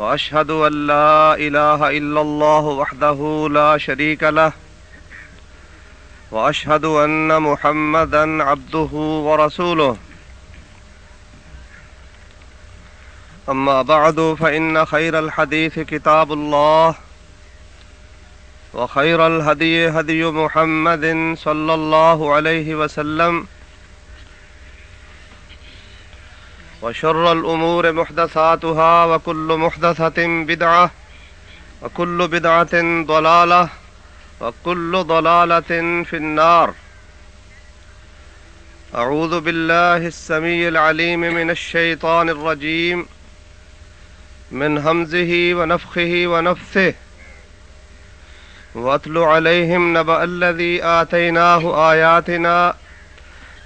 وأشهد أن لا إله إلا الله وحده لا شريك له وأشهد أن محمدا عبده ورسوله. أما بعد، فإن خير الحديث كتاب الله وخير الهدي هدي محمد صلى الله عليه وسلم وشر الأمور محدثاتها وكل محدثة بدعة وكل بدعة ضلالة وكل ضلالة في النار. أعوذ بالله السميع العليم من الشيطان الرجيم. من همزه ونفخه ونفثه. واتل عليهم نبأ الذي آتيناه آياتنا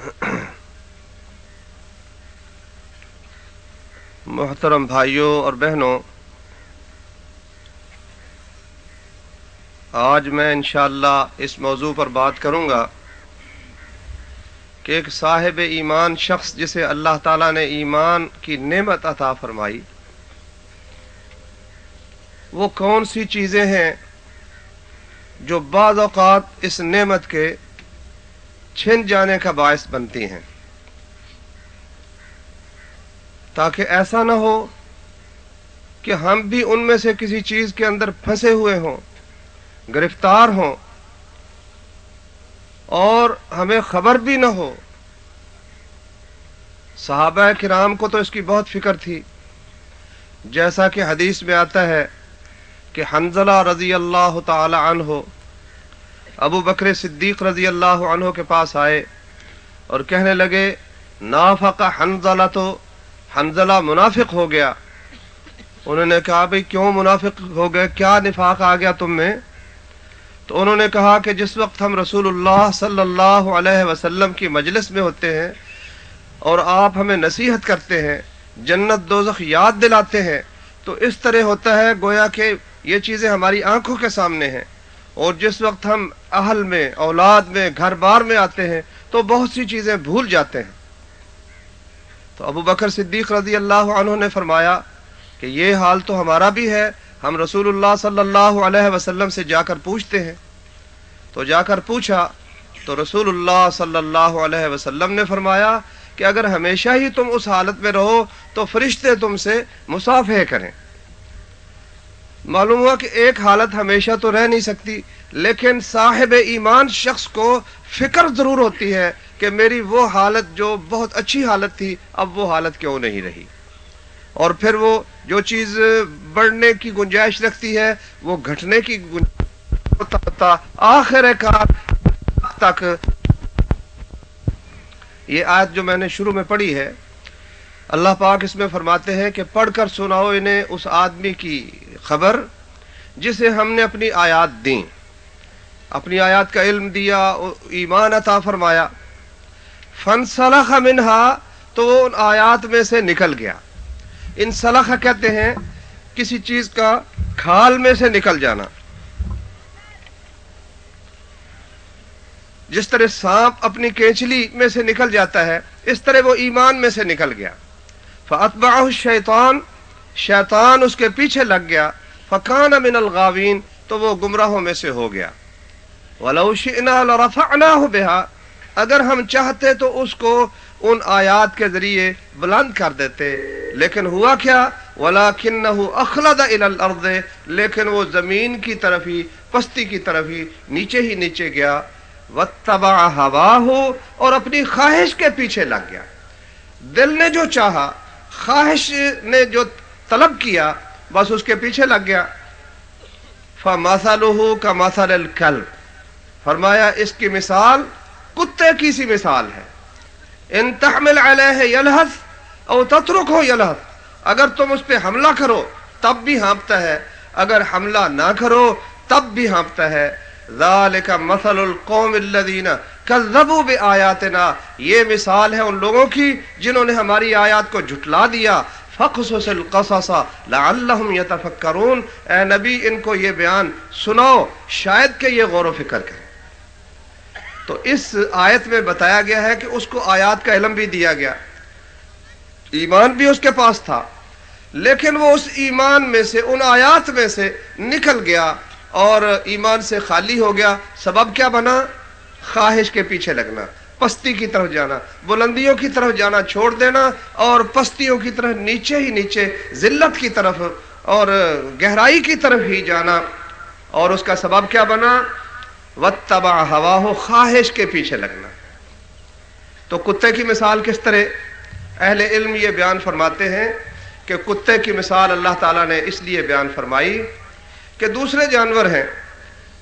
محترم بھائیوں اور بہنوں، آج میں انشاءاللہ اس موضوع پر بات کروں گا کہ ایک صاحب ایمان شخص جسے اللہ تعالیٰ نے ایمان کی نعمت عطا فرمائی، وہ کون سی چیزیں ہیں جو بعض اوقات اس نعمت کے چھن جانے کا باعث بنتی ہیں۔ تاکہ ایسا نہ ہو کہ ہم بھی ان میں سے کسی چیز کے اندر پھنسے ہوئے ہوں، گرفتار ہوں، اور ہمیں خبر بھی نہ ہو۔ صحابہ کرام کو تو اس کی بہت فکر تھی۔ جیسا کہ حدیث میں آتا ہے کہ حنزلہ رضی اللہ تعالی عنہ ابو بکر صدیق رضی اللہ عنہ کے پاس آئے اور کہنے لگے، نافق حنزلہ تو حنزلہ منافق ہو گیا۔ انہوں نے کہا، بھئی کیوں منافق ہو گئے؟ کیا نفاق آ گیا تم میں؟ تو انہوں نے کہا کہ جس وقت ہم رسول اللہ صلی اللہ علیہ وسلم کی مجلس میں ہوتے ہیں اور آپ ہمیں نصیحت کرتے ہیں، جنت دوزخ یاد دلاتے ہیں، تو اس طرح ہوتا ہے گویا کہ یہ چیزیں ہماری آنکھوں کے سامنے ہیں۔ اور جس وقت ہم اہل میں، اولاد میں، گھر بار میں آتے ہیں، تو بہت سی چیزیں بھول جاتے ہیں۔ تو ابو بکر صدیق رضی اللہ عنہ نے فرمایا کہ یہ حال تو ہمارا بھی ہے، ہم رسول اللہ صلی اللہ علیہ وسلم سے جا کر پوچھتے ہیں۔ تو جا کر پوچھا، تو رسول اللہ صلی اللہ علیہ وسلم نے فرمایا کہ اگر ہمیشہ ہی تم اس حالت میں رہو، تو فرشتے تم سے مسافے کریں۔ معلوم ہوا کہ ایک حالت ہمیشہ تو رہ نہیں سکتی، لیکن صاحب ایمان شخص کو فکر ضرور ہوتی ہے کہ میری وہ حالت جو بہت اچھی حالت تھی، اب وہ حالت کیوں نہیں رہی؟ اور پھر وہ جو چیز بڑھنے کی گنجائش رکھتی ہے، وہ گھٹنے کی گنجائش آخر کار تک۔ یہ آیت جو میں نے شروع میں پڑھی ہے اللہ پاک اس میں فرماتے ہیں کہ پڑھ کر سناؤ انہیں اس آدمی کی خبر جسے ہم نے اپنی آیات دیں۔ اپنی آیات کا علم دیا، ایمان عطا فرمایا۔ فن صلاح منہا تو وہ ان آیات میں سے نکل گیا۔ ان صلاح کہتے ہیں، کسی چیز کا کھال میں سے نکل جانا۔ جس طرح سانپ اپنی کینچلی میں سے نکل جاتا ہے، اس طرح وہ ایمان میں سے نکل گیا۔ فتباہ شیطان شیطان اس کے پیچھے لگ گیا فقان من الغاوین، تو وہ گمراہوں میں سے ہو گیا۔ ولو شئنا لرفعناه بها اگر ہم چاہتے تو اس کو ان آیات کے ذریعے بلند کر دیتے۔ لیکن ہوا کیا؟ اخلد الارض، لیکن وہ زمین کی طرف ہی، پستی کی طرف ہی، نیچے ہی نیچے گیا۔ وتبع ہوا ہو اور اپنی خواہش کے پیچھے لگ گیا۔ دل نے جو چاہا خواہش نے جو طلب کیا، بس اس کے پیچھے لگ گیا۔ فمثلہ کا مثل فرمایا، اس کی مثال کتے کی سی مثال ہے۔ ان تحمل علیہ یلحظ او تترک ہو یلحظ اگر تم اس پہ حملہ کرو، تب بھی ہانپتا ہے۔ اگر حملہ نہ کرو، تب بھی ہانپتا ہے۔ ذالک مثل القوم الذین کذبوا بآیاتنا۔ یہ مثال ہے ان لوگوں کی جنہوں نے ہماری آیات کو جھٹلا دیا۔ فقصص القصص لعلهم يتفکرون اے نبی، ان کو یہ بیان سناؤ، شاید کہ یہ غور و فکر کریں۔ تو اس آیت میں بتایا گیا ہے کہ اس کو آیات کا علم بھی دیا گیا۔ ایمان بھی اس کے پاس تھا، لیکن وہ اس ایمان میں سے، ان آیات میں سے نکل گیا۔ اور ایمان سے خالی ہو گیا، سبب کیا بنا؟ خواہش کے پیچھے لگنا، پستی کی طرف جانا، بلندیوں کی طرف جانا چھوڑ دینا اور پستیوں کی طرف نیچے ہی نیچے، ذلت کی طرف اور گہرائی کی طرف ہی جانا۔ اور اس کا سبب کیا بنا؟ وتبا ہوا ہو خواہش کے پیچھے لگنا۔ تو کتے کی مثال کس طرح؟ اہل علم یہ بیان فرماتے ہیں کہ کتے کی مثال اللہ تعالیٰ نے اس لیے بیان فرمائی کہ دوسرے جانور ہیں،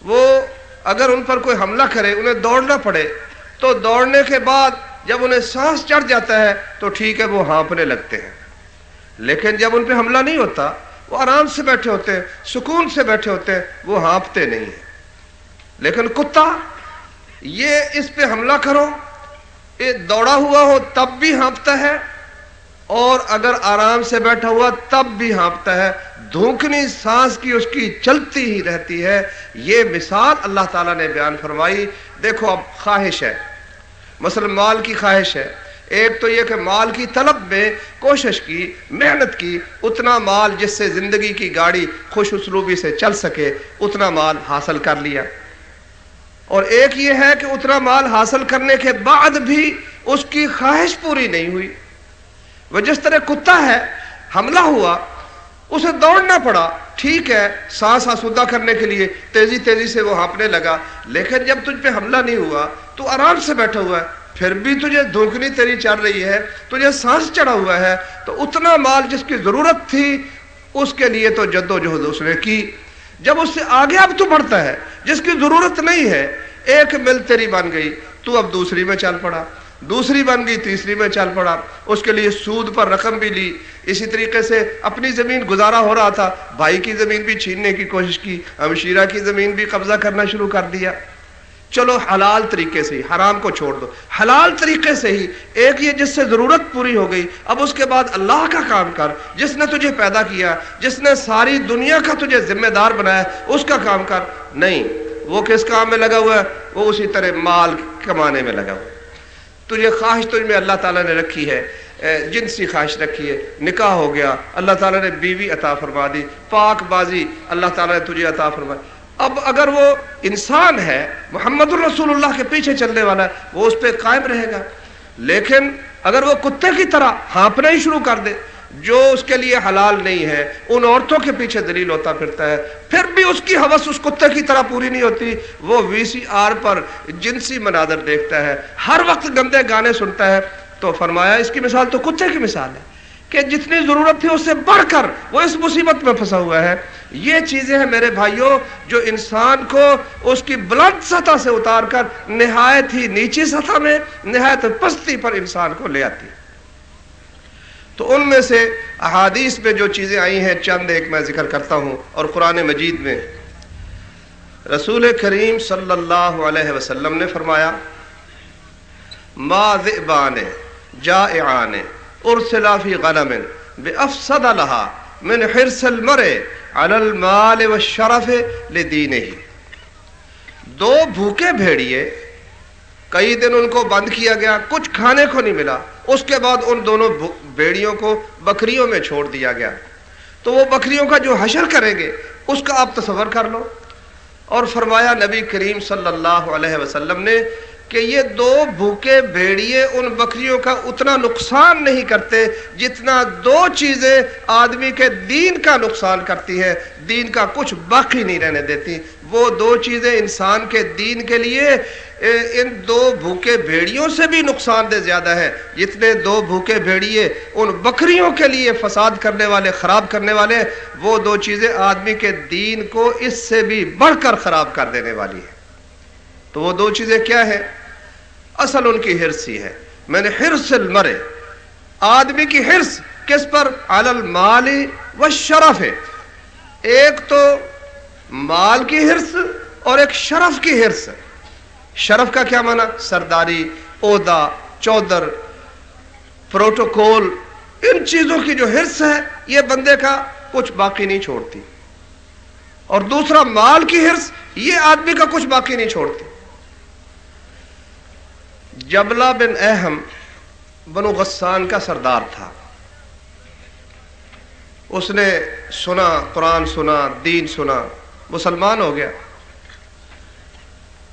وہ اگر ان پر کوئی حملہ کرے، انہیں دوڑنا پڑے، تو دوڑنے کے بعد جب انہیں سانس چڑھ جاتا ہے، تو ٹھیک ہے، وہ ہانپنے لگتے ہیں۔ لیکن جب ان پہ حملہ نہیں ہوتا، وہ آرام سے بیٹھے ہوتے ہیں، سکون سے بیٹھے ہوتے ہیں، وہ ہانپتے نہیں ہیں۔ لیکن کتا، یہ اس پہ حملہ کرو، یہ دوڑا ہوا ہو، تب بھی ہانپتا ہے، اور اگر آرام سے بیٹھا ہوا، تب بھی ہانپتا ہے۔ دھوکنی سانس کی اس کی چلتی ہی رہتی ہے۔ یہ مثال اللہ تعالیٰ نے بیان فرمائی۔ دیکھو اب خواہش ہے۔ مثلا مال کی خواہش ہے۔ ایک تو یہ کہ مال کی طلب میں کوشش کی، محنت کی، اتنا مال جس سے زندگی کی گاڑی خوش اسلوبی سے چل سکے، اتنا مال حاصل کر لیا۔ اور ایک یہ ہے کہ اتنا مال حاصل کرنے کے بعد بھی اس کی خواہش پوری نہیں ہوئی۔ وہ جس طرح کتا ہے، حملہ ہوا اسے دوڑنا پڑا۔ ٹھیک ہے، سانس آسودہ کرنے کے لیے تیزی تیزی سے وہ ہانپنے لگا۔ لیکن جب تجھ پہ حملہ نہیں ہوا، تو آرام سے بیٹھا ہوا ہے۔ پھر بھی تجھے دھوکنی تیری چل رہی ہے، تجھے سانس چڑھا ہوا ہے۔ تو اتنا مال جس کی ضرورت تھی، اس کے لیے تو جد و جہد اس نے کی۔ جب اس سے آگے اب تو بڑھتا ہے، جس کی ضرورت نہیں ہے، ایک مل تیری بن گئی۔ تو اب دوسری میں چل پڑا۔ دوسری بن گئی، تیسری میں چل پڑا۔ اس کے لیے سود پر رقم بھی لی۔ اسی طریقے سے اپنی زمین گزارا ہو رہا تھا۔ بھائی کی زمین بھی چھیننے کی کوشش کی ہمشیرہ کی زمین بھی قبضہ کرنا شروع کر دیا۔ چلو، حلال طریقے سے ہی، حرام کو چھوڑ دو۔ حلال طریقے سے ہی ایک یہ جس سے ضرورت پوری ہو گئی، اب اس کے بعد اللہ کا کام کر۔ جس نے تجھے پیدا کیا، جس نے ساری دنیا کا تجھے ذمہ دار بنایا، اس کا کام کر۔ نہیں، وہ کس کام میں لگا ہوا ہے؟ وہ اسی طرح مال کمانے میں لگا ہوا تجھے خواہش تجھ میں اللہ تعالیٰ نے رکھی ہے جنسی خواہش رکھی ہے، نکاح ہو گیا، اللہ تعالیٰ نے بیوی عطا فرما دی، پاک بازی، اللہ تعالیٰ نے تجھے عطا فرمائی اب اگر وہ انسان ہے، محمد الرسول اللہ کے پیچھے چلنے والا ہے، وہ اس پہ قائم رہے گا۔ لیکن اگر وہ کتے کی طرح ہانپنا ہی شروع کر دے جو اس کے لیے حلال نہیں ہے، ان عورتوں کے پیچھے دلیل ہوتا پھرتا ہے۔ پھر بھی اس کی حوث اس کتے کی طرح پوری نہیں ہوتی۔ وہ وی سی آر پر جنسی مناظر دیکھتا ہے۔ ہر وقت گندے گانے سنتا ہے۔ تو فرمایا، اس کی مثال تو کتے کی مثال ہے کہ جتنی ضرورت تھی اس سے بڑھ کر وہ اس مصیبت میں پھنسا ہوا ہے۔ یہ چیزیں ہیں میرے بھائیوں، جو انسان کو اس کی بلند سطح سے اتار کر نہایت ہی نیچی سطح میں، نہایت پستی پر انسان کو لے آتی ہے تو ان میں سے احادیث میں جو چیزیں آئی ہیں، چند ایک میں ذکر کرتا ہوں اور قرآن مجید میں۔ رسول کریم صلی اللہ علیہ وسلم نے فرمایا، ما ذئبان جائعان ارسلا فی غنم بے افسد لہا من حرس المرء علی المال والشرف لدینہ دو بھوکے بھیڑیے کئی دن ان کو بند کیا گیا، کچھ کھانے کو نہیں ملا۔ اس کے بعد ان دونوں بیڑیوں کو بکریوں میں چھوڑ دیا گیا۔ تو وہ بکریوں کا جو حشر کریں گے، اس کا آپ تصور کر لو۔ اور فرمایا نبی کریم صلی اللہ علیہ وسلم نے کہ یہ دو بھوکے بھیڑیے ان بکریوں کا اتنا نقصان نہیں کرتے جتنا دو چیزیں آدمی کے دین کا نقصان کرتی ہے دین کا کچھ باقی نہیں رہنے دیتی۔ وہ دو چیزیں انسان کے دین کے لیے ان دو بھوکے بھیڑیوں سے بھی نقصان دہ زیادہ ہے۔ جتنے دو بھوکے بھیڑیے ان بکریوں کے لیے فساد کرنے والے، خراب کرنے والے، وہ دو چیزیں آدمی کے دین کو اس سے بھی بڑھ کر خراب کر دینے والی ہے تو وہ دو چیزیں کیا ہے اصل ان کی ہرس ہی ہے۔ میں نے ہرس مرے آدمی کی ہرس کس پر؟ مالی و شرف ہے ایک تو مال کی ہرس اور ایک شرف کی ہرس شرف کا کیا مانا سرداری، عہدہ، چودر، پروٹوکول۔ ان چیزوں کی جو ہرس ہے، یہ بندے کا کچھ باقی نہیں چھوڑتی۔ اور دوسرا، مال کی ہرس یہ آدمی کا کچھ باقی نہیں چھوڑتی۔ جبلا بن اہم بنو غسان کا سردار تھا۔ اس نے سنا، قرآن سنا، دین سنا، مسلمان ہو گیا۔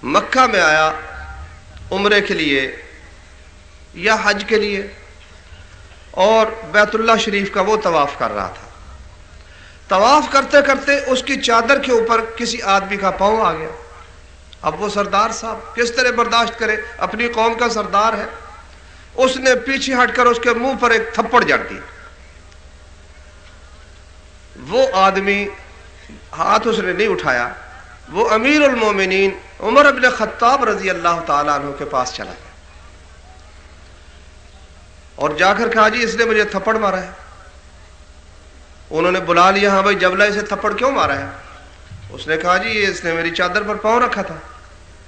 مکہ میں آیا عمرے کے لیے یا حج کے لیے، اور بیت اللہ شریف کا وہ طواف کر رہا تھا۔ طواف کرتے کرتے اس کی چادر کے اوپر کسی آدمی کا پاؤں آ گیا۔ اب وہ سردار صاحب کس طرح برداشت کرے؟ اپنی قوم کا سردار ہے۔ اس نے پیچھے ہٹ کر اس کے منہ پر ایک تھپڑ جڑ دی۔ وہ آدمی ہاتھ اس نے نہیں اٹھایا۔ وہ امیر المومنین عمر ابن خطاب رضی اللہ تعالیٰ عنہ کے پاس چلا گیا۔ اور جا کر کہا جی اس نے مجھے تھپڑ مارا ہے۔ انہوں نے بلا لیا ہاں بھائی جبلا اسے تھپڑ کیوں مارا ہے؟ اس نے کہا جی اس نے میری چادر پر پاؤں رکھا تھا.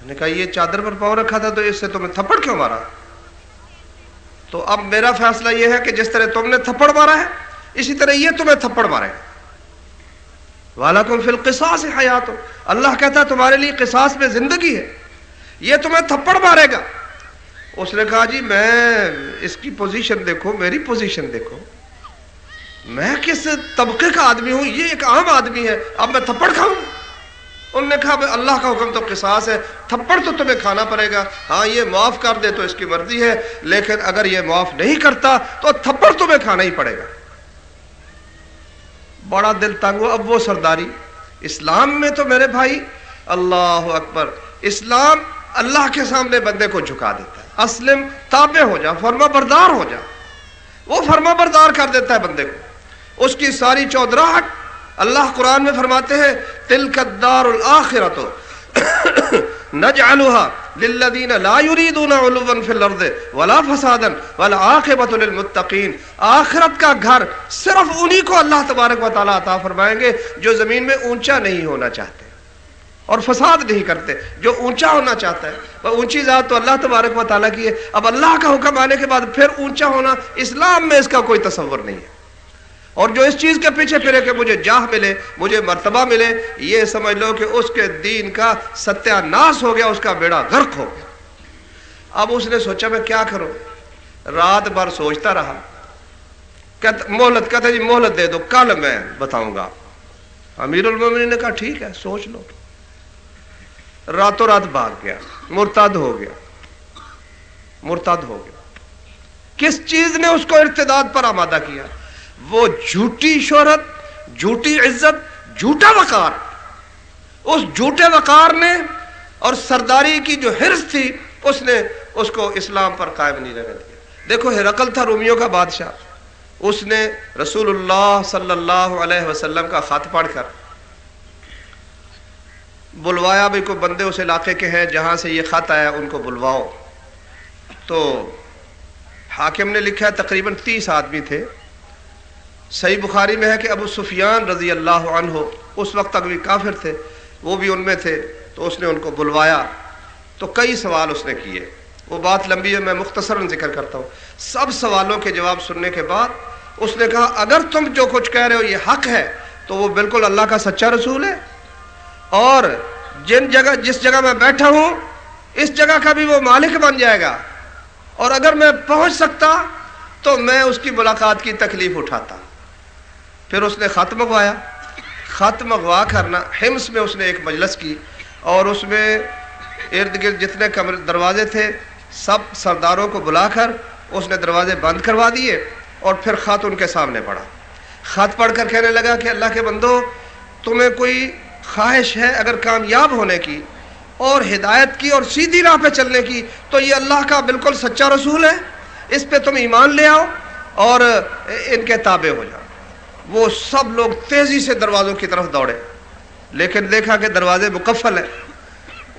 نے کہا، یہ چادر پر پاؤں رکھا تھا تو اس سے تمہیں تھپڑ کیوں مارا؟ تو اب میرا فیصلہ یہ ہے کہ جس طرح تم نے تھپڑ مارا ہے، اسی طرح یہ تمہیں تھپڑ مارے والا تم فی القصاص حیات اللہ کہتا ہے، تمہارے لیے قصاص میں زندگی ہے۔ یہ تمہیں تھپڑ مارے گا. اس نے کہا جی میں اس کی پوزیشن دیکھو، میری پوزیشن دیکھو۔ میں کس طبقے کا آدمی ہوں؟ یہ ایک عام آدمی ہے۔ اب میں تھپڑ کھاؤں؟ انہوں نے کہا اللہ کا حکم تو قصاص ہے، تھپڑ تو تمہیں کھانا پڑے گا۔ ہاں یہ معاف کر دے تو اس کی مرضی ہے، لیکن اگر یہ معاف نہیں کرتا تو تھپڑ تمہیں کھانا ہی پڑے گا۔ بڑا دل تنگ ہو اب وہ سرداری۔ اسلام میں تو میرے بھائی، اللہ اکبر، اسلام اللہ کے سامنے بندے کو جھکا دیتا ہے۔ اسلم تابع ہو جا، فرما بردار ہو جا۔ وہ فرما بردار کر دیتا ہے بندے کو۔ اس کی ساری چودراہٹ اللہ قرآن میں فرماتے ہیں تل الدار الآخرت نجعلها للذین لا يريدون علوا في الارض ولا فسادا والعاقبۃ للمتقین. آخرت کا گھر صرف انہی کو اللہ تبارک و تعالی عطا فرمائیں گے جو زمین میں اونچا نہیں ہونا چاہتے اور فساد نہیں کرتے، جو اونچا ہونا چاہتا ہے۔ وہ اونچی ذات تو اللہ تبارک و تعالیٰ کی ہے۔ اب اللہ کا حکم آنے کے بعد پھر اونچا ہونا اسلام میں اس کا کوئی تصور نہیں ہے۔ اور جو اس چیز کے پیچھے پھرے کہ مجھے جاہ ملے، مجھے مرتبہ ملے، یہ سمجھ لو کہ اس کے دین کا ستیہ ناس ہو گیا، اس کا بیڑا غرق ہو گیا۔ اب اس نے سوچا میں کیا کروں؟ رات بھر سوچتا رہا۔ مہلت کہتے جی مہلت دے دو، کل میں بتاؤں گا۔ امیر المومنین نے کہا، ٹھیک ہے، سوچ لو۔ راتوں رات بھاگ گیا، مرتد ہو گیا۔ مرتد ہو گیا۔ کس چیز نے اس کو ارتداد پر آمادہ کیا؟ وہ جھوٹی شہرت، جھوٹی عزت، جھوٹا وقار۔ اس جھوٹے وقار نے اور سرداری کی جو حرص تھی، اس نے اس کو اسلام پر قائم نہیں رہنے دیا۔ دیکھو، ہرقل تھا رومیوں کا بادشاہ۔ اس نے رسول اللہ صلی اللہ علیہ وسلم کا خط پڑھ کر بلوایا بھی کوئی بندے اس علاقے کے ہیں، جہاں سے یہ خط آیا، ان کو بلواؤ۔ تو حاکم نے لکھا تقریباً تیس آدمی تھے۔ صحیح بخاری میں ہے کہ ابو سفیان رضی اللہ عنہ اس وقت تک بھی کافر تھے، وہ بھی ان میں تھے، تو اس نے ان کو بلوایا۔ تو کئی سوال اس نے کیے۔ وہ بات لمبی ہے، میں مختصراً ذکر کرتا ہوں۔ سب سوالوں کے جواب سننے کے بعد اس نے کہا، اگر تم جو کچھ کہہ رہے ہو یہ حق ہے، تو وہ بالکل اللہ کا سچا رسول ہے۔ اور جن جگہ، جس جگہ میں بیٹھا ہوں، اس جگہ کا بھی وہ مالک بن جائے گا۔ اور اگر میں پہنچ سکتا، تو میں اس کی ملاقات کی تکلیف اٹھاتا۔ پھر اس نے خط منگوایا۔ خط منگوا کرنا ہمس میں اس نے ایک مجلس کی اور اس میں ارد گرد جتنے کمر دروازے تھے سب سرداروں کو بلا کر اس نے دروازے بند کروا دیے اور پھر خط ان کے سامنے پڑھا خط پڑھ کر کہنے لگا کہ اللہ کے بندو، تمہیں کوئی خواہش ہے اگر کامیاب ہونے کی اور ہدایت کی اور سیدھی راہ پہ چلنے کی، تو یہ اللہ کا بالکل سچا رسول ہے۔ اس پہ تم ایمان لے آؤ اور ان کے تابع ہو جاؤ۔ وہ سب لوگ تیزی سے دروازوں کی طرف دوڑے۔ لیکن دیکھا کہ دروازے مکفل ہیں۔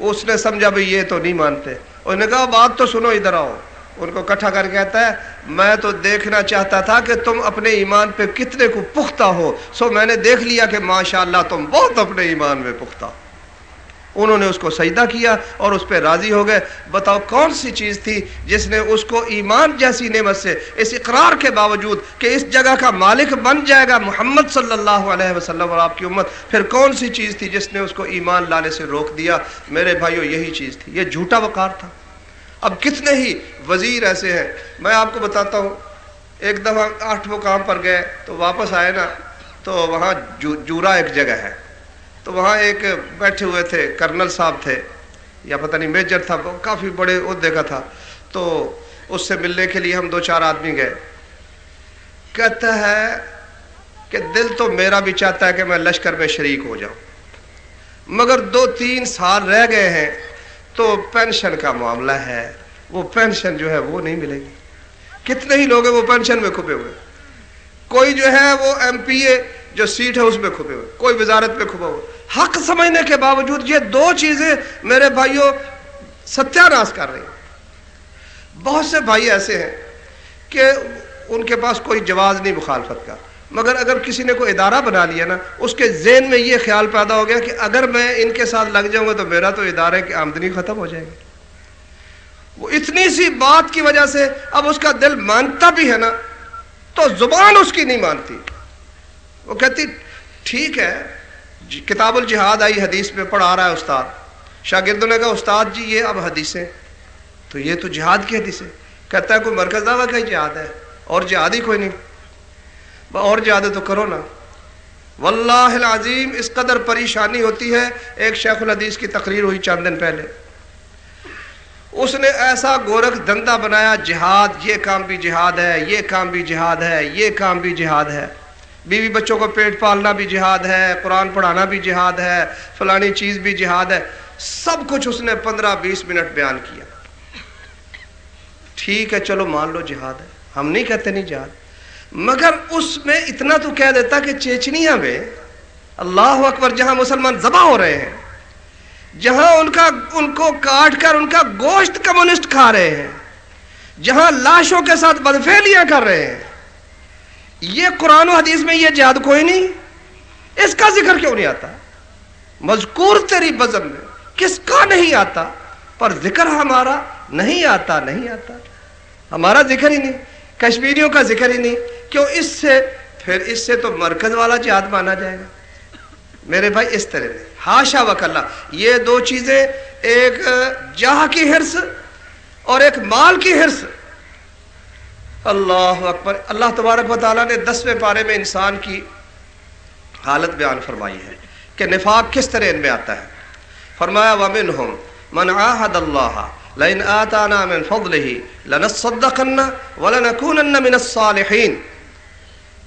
اس نے سمجھا بھائی یہ تو نہیں مانتے۔ انہوں نے کہا، بات تو سنو، ادھر آؤ۔ ان کو کٹھا کر کہتا ہے، میں تو دیکھنا چاہتا تھا کہ تم اپنے ایمان پہ کتنے کو پختہ ہو۔ سو میں نے دیکھ لیا کہ ماشاءاللہ تم بہت اپنے ایمان میں پختہ ہو۔ انہوں نے اس کو سجدہ کیا اور اس پہ راضی ہو گئے۔ بتاؤ کون سی چیز تھی جس نے اس کو ایمان جیسی نعمت سے، اس اقرار کے باوجود کہ اس جگہ کا مالک بن جائے گا محمد صلی اللہ علیہ وسلم اور آپ کی امت، پھر کون سی چیز تھی جس نے اس کو ایمان لانے سے روک دیا؟ میرے بھائیو، یہی چیز تھی۔ یہ جھوٹا وقار تھا۔ اب کتنے ہی وزیر ایسے ہیں۔ میں آپ کو بتاتا ہوں، ایک دفعہ آٹھ مقام پر گئے تو واپس آئے نا، تو وہاں جورا ایک جگہ ہے۔ تو وہاں ایک بیٹھے ہوئے تھے، کرنل صاحب تھے، یا پتہ نہیں میجر تھا کافی بڑے عہدے کا تھا۔ تو اس سے ملنے کے لیے ہم دو چار آدمی گئے۔ کہتا ہے کہ دل تو میرا بھی چاہتا ہے کہ میں لشکر میں شریک ہو جاؤں۔ مگر دو تین سال رہ گئے ہیں، تو پینشن کا معاملہ ہے۔ وہ پینشن جو ہے، وہ نہیں ملے گی۔ کتنے ہی لوگ ہیں وہ پینشن میں کھپے ہوئے۔ کوئی جو ہے، وہ ایم پی اے جو سیٹ ہے، اس میں کھپے ہوئے۔ کوئی وزارت میں کھپا ہوا۔ حق سمجھنے کے باوجود یہ دو چیزیں میرے بھائیوں ستیہ ناش کر رہی ہیں۔ بہت سے بھائی ایسے ہیں کہ ان کے پاس کوئی جواز نہیں مخالفت کا۔ مگر اگر کسی نے کوئی ادارہ بنا لیا نا، اس کے ذہن میں یہ خیال پیدا ہو گیا کہ اگر میں ان کے ساتھ لگ جاؤں گا تو میرا تو ادارے کی آمدنی ختم ہو جائے گی۔ وہ اتنی سی بات کی وجہ سے اب اس کا دل مانتا بھی ہے نا، تو زبان اس کی نہیں مانتی۔ وہ کہتی، ٹھیک ہے جی، کتاب الجہاد آئی حدیث میں پڑھا رہا ہے استاد۔ شاگردوں نے کہا استاد جی یہ اب حدیثیں تو یہ تو جہاد کی حدیثیں کہتا ہے کوئی مرکز دعویٰ کا ہی جہاد ہے۔ اور جہاد ہی کوئی نہیں۔ اور زیادہ تو کرو نا۔ واللہ العظیم اس قدر پریشانی ہوتی ہے۔ ایک شیخ الحدیث کی تقریر ہوئی چند دن پہلے۔ اس نے ایسا گورکھ دندہ بنایا جہاد یہ کام بھی جہاد ہے یہ کام بھی جہاد ہے یہ کام بھی جہاد ہے۔ بیوی بچوں کو پیٹ پالنا بھی جہاد ہے، قرآن پڑھانا بھی جہاد ہے، فلانی چیز بھی جہاد ہے۔ سب کچھ اس نے پندرہ بیس منٹ بیان کیا۔ ٹھیک ہے، چلو مان لو جہاد ہے۔ ہم نہیں کہتے نہیں جہاد۔ مگر اس میں اتنا تو کہہ دیتا کہ چیچنیا میں اللہ اکبر جہاں مسلمان ذبح ہو رہے ہیں، جہاں ان کا، ان کو کاٹ کر ان کا گوشت کمیونسٹ کھا رہے ہیں، جہاں لاشوں کے ساتھ بدفیلیاں کر رہے ہیں۔ یہ قرآن و حدیث میں یہ جہاد کوئی نہیں۔ اس کا ذکر کیوں نہیں آتا؟ مذکور تیری بزم میں کس کا نہیں آتا؟ پر ذکر ہمارا نہیں آتا نہیں آتا۔ ہمارا ذکر ہی نہیں، کشمیریوں کا ذکر ہی نہیں۔ کیوں اس سے؟ پھر اس سے تو مرکز والا جہاد مانا جائے گا۔ میرے بھائی، اس طرح سے ہاشا وکلا، یہ دو چیزیں، ایک جاہ کی حرص اور ایک مال کی حرص۔ اللہ اکبر۔ اللہ تبارک و تعالیٰ نے دسویں پارے میں انسان کی حالت بیان فرمائی ہے کہ نفاق کس طرح ان میں آتا ہے۔ فرمایا ومن ومنہم من عاہد اللہ لئن آتانا من فضله لنصدقن ولنكونن من الصالحین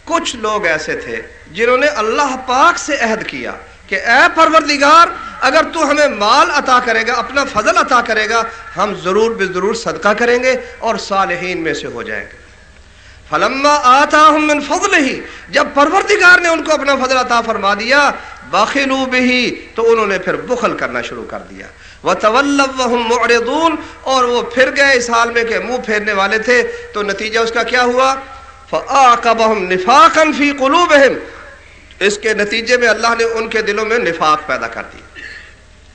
کچھ لوگ ایسے تھے جنہوں نے اللہ پاک سے عہد کیا کہ، اے پروردگار، اگر تو ہمیں مال عطا کرے گا، اپنا فضل عطا کرے گا، ہم ضرور بے ضرور صدقہ کریں گے اور صالحین میں سے ہو جائیں گے۔ فلما آتا من فضل ہی جب پروردگار نے ان کو اپنا فضل عطا فرما دیا باخلو بھی تو انہوں نے پھر بخل کرنا شروع کر دیا۔ معرضون، اور وہ پھر گئے اس حال میں کہ منہ پھیرنے والے تھے۔ تو نتیجہ اس کا کیا ہوا؟ نفاقا فی قلوبہم اس کے نتیجے میں اللہ نے ان کے دلوں میں نفاق پیدا کر دی۔